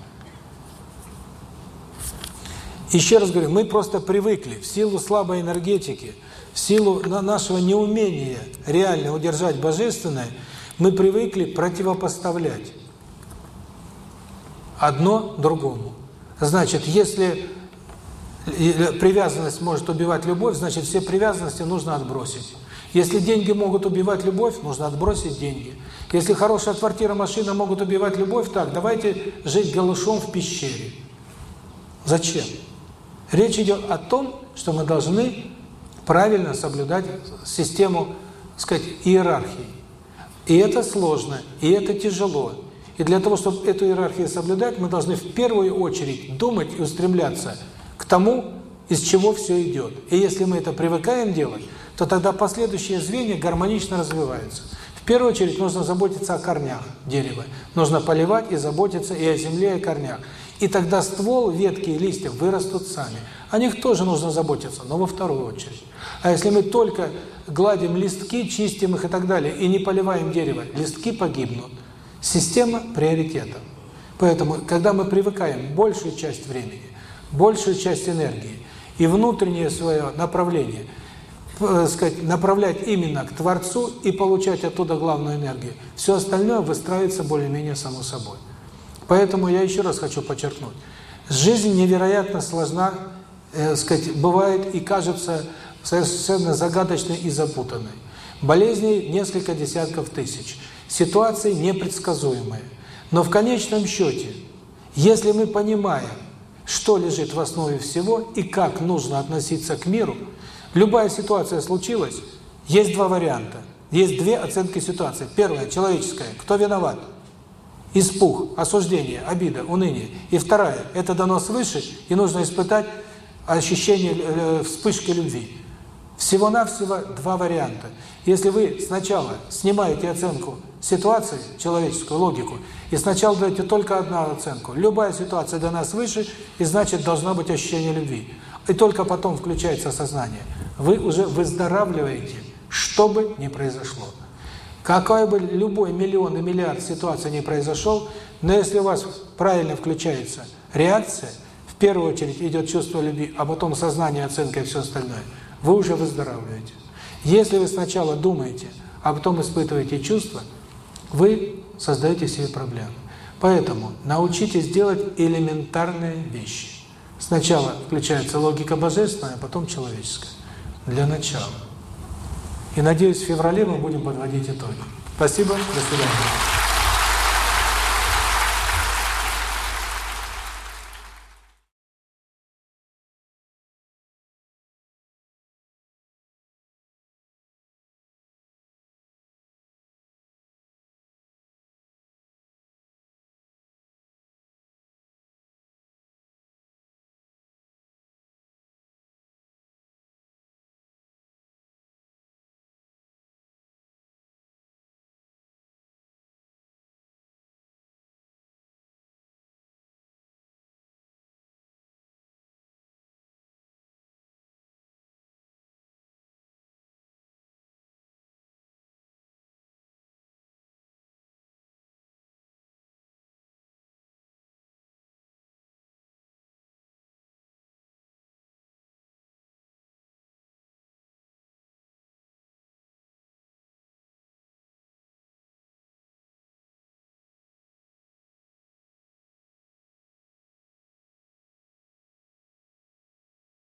Еще раз говорю, мы просто привыкли в силу слабой энергетики, в силу нашего неумения реально удержать божественное, мы привыкли противопоставлять одно другому. Значит, если привязанность может убивать любовь, значит, все привязанности нужно отбросить. Если деньги могут убивать любовь, нужно отбросить деньги. Если хорошая квартира, машина могут убивать любовь, так, давайте жить голышом в пещере. Зачем? Речь идет о том, что мы должны правильно соблюдать систему, так сказать, иерархии. И это сложно, и это тяжело. И для того, чтобы эту иерархию соблюдать, мы должны в первую очередь думать и устремляться к тому, из чего все идет. И если мы это привыкаем делать, то тогда последующие звенья гармонично развиваются. В первую очередь нужно заботиться о корнях дерева. Нужно поливать и заботиться и о земле, и о корнях. И тогда ствол, ветки и листья вырастут сами. О них тоже нужно заботиться, но во вторую очередь. А если мы только гладим листки, чистим их и так далее, и не поливаем дерево, листки погибнут. Система приоритетов. Поэтому, когда мы привыкаем большую часть времени, большую часть энергии и внутреннее свое направление – Э, сказать, направлять именно к Творцу и получать оттуда главную энергию. Все остальное выстраивается более-менее само собой. Поэтому я еще раз хочу подчеркнуть. Жизнь невероятно сложна, э, сказать, бывает и кажется совершенно загадочной и запутанной. Болезней несколько десятков тысяч. Ситуации непредсказуемые. Но в конечном счете, если мы понимаем, что лежит в основе всего и как нужно относиться к миру – Любая ситуация случилась, есть два варианта. Есть две оценки ситуации. Первая – человеческая. Кто виноват? Испуг, осуждение, обида, уныние. И вторая – это дано свыше, и нужно испытать ощущение э, вспышки любви. Всего-навсего два варианта. Если вы сначала снимаете оценку ситуации, человеческую логику, и сначала даете только одну оценку, любая ситуация дана свыше, и значит должно быть ощущение любви. И только потом включается сознание – вы уже выздоравливаете, что бы ни произошло. Какой бы любой миллион и миллиард ситуаций не произошел, но если у вас правильно включается реакция, в первую очередь идет чувство любви, а потом сознание, оценка и все остальное, вы уже выздоравливаете. Если вы сначала думаете, а потом испытываете чувства, вы создаете себе проблемы. Поэтому научитесь делать элементарные вещи. Сначала включается логика божественная, а потом человеческая для начала. И надеюсь, в феврале мы будем подводить итоги. Спасибо, до свидания.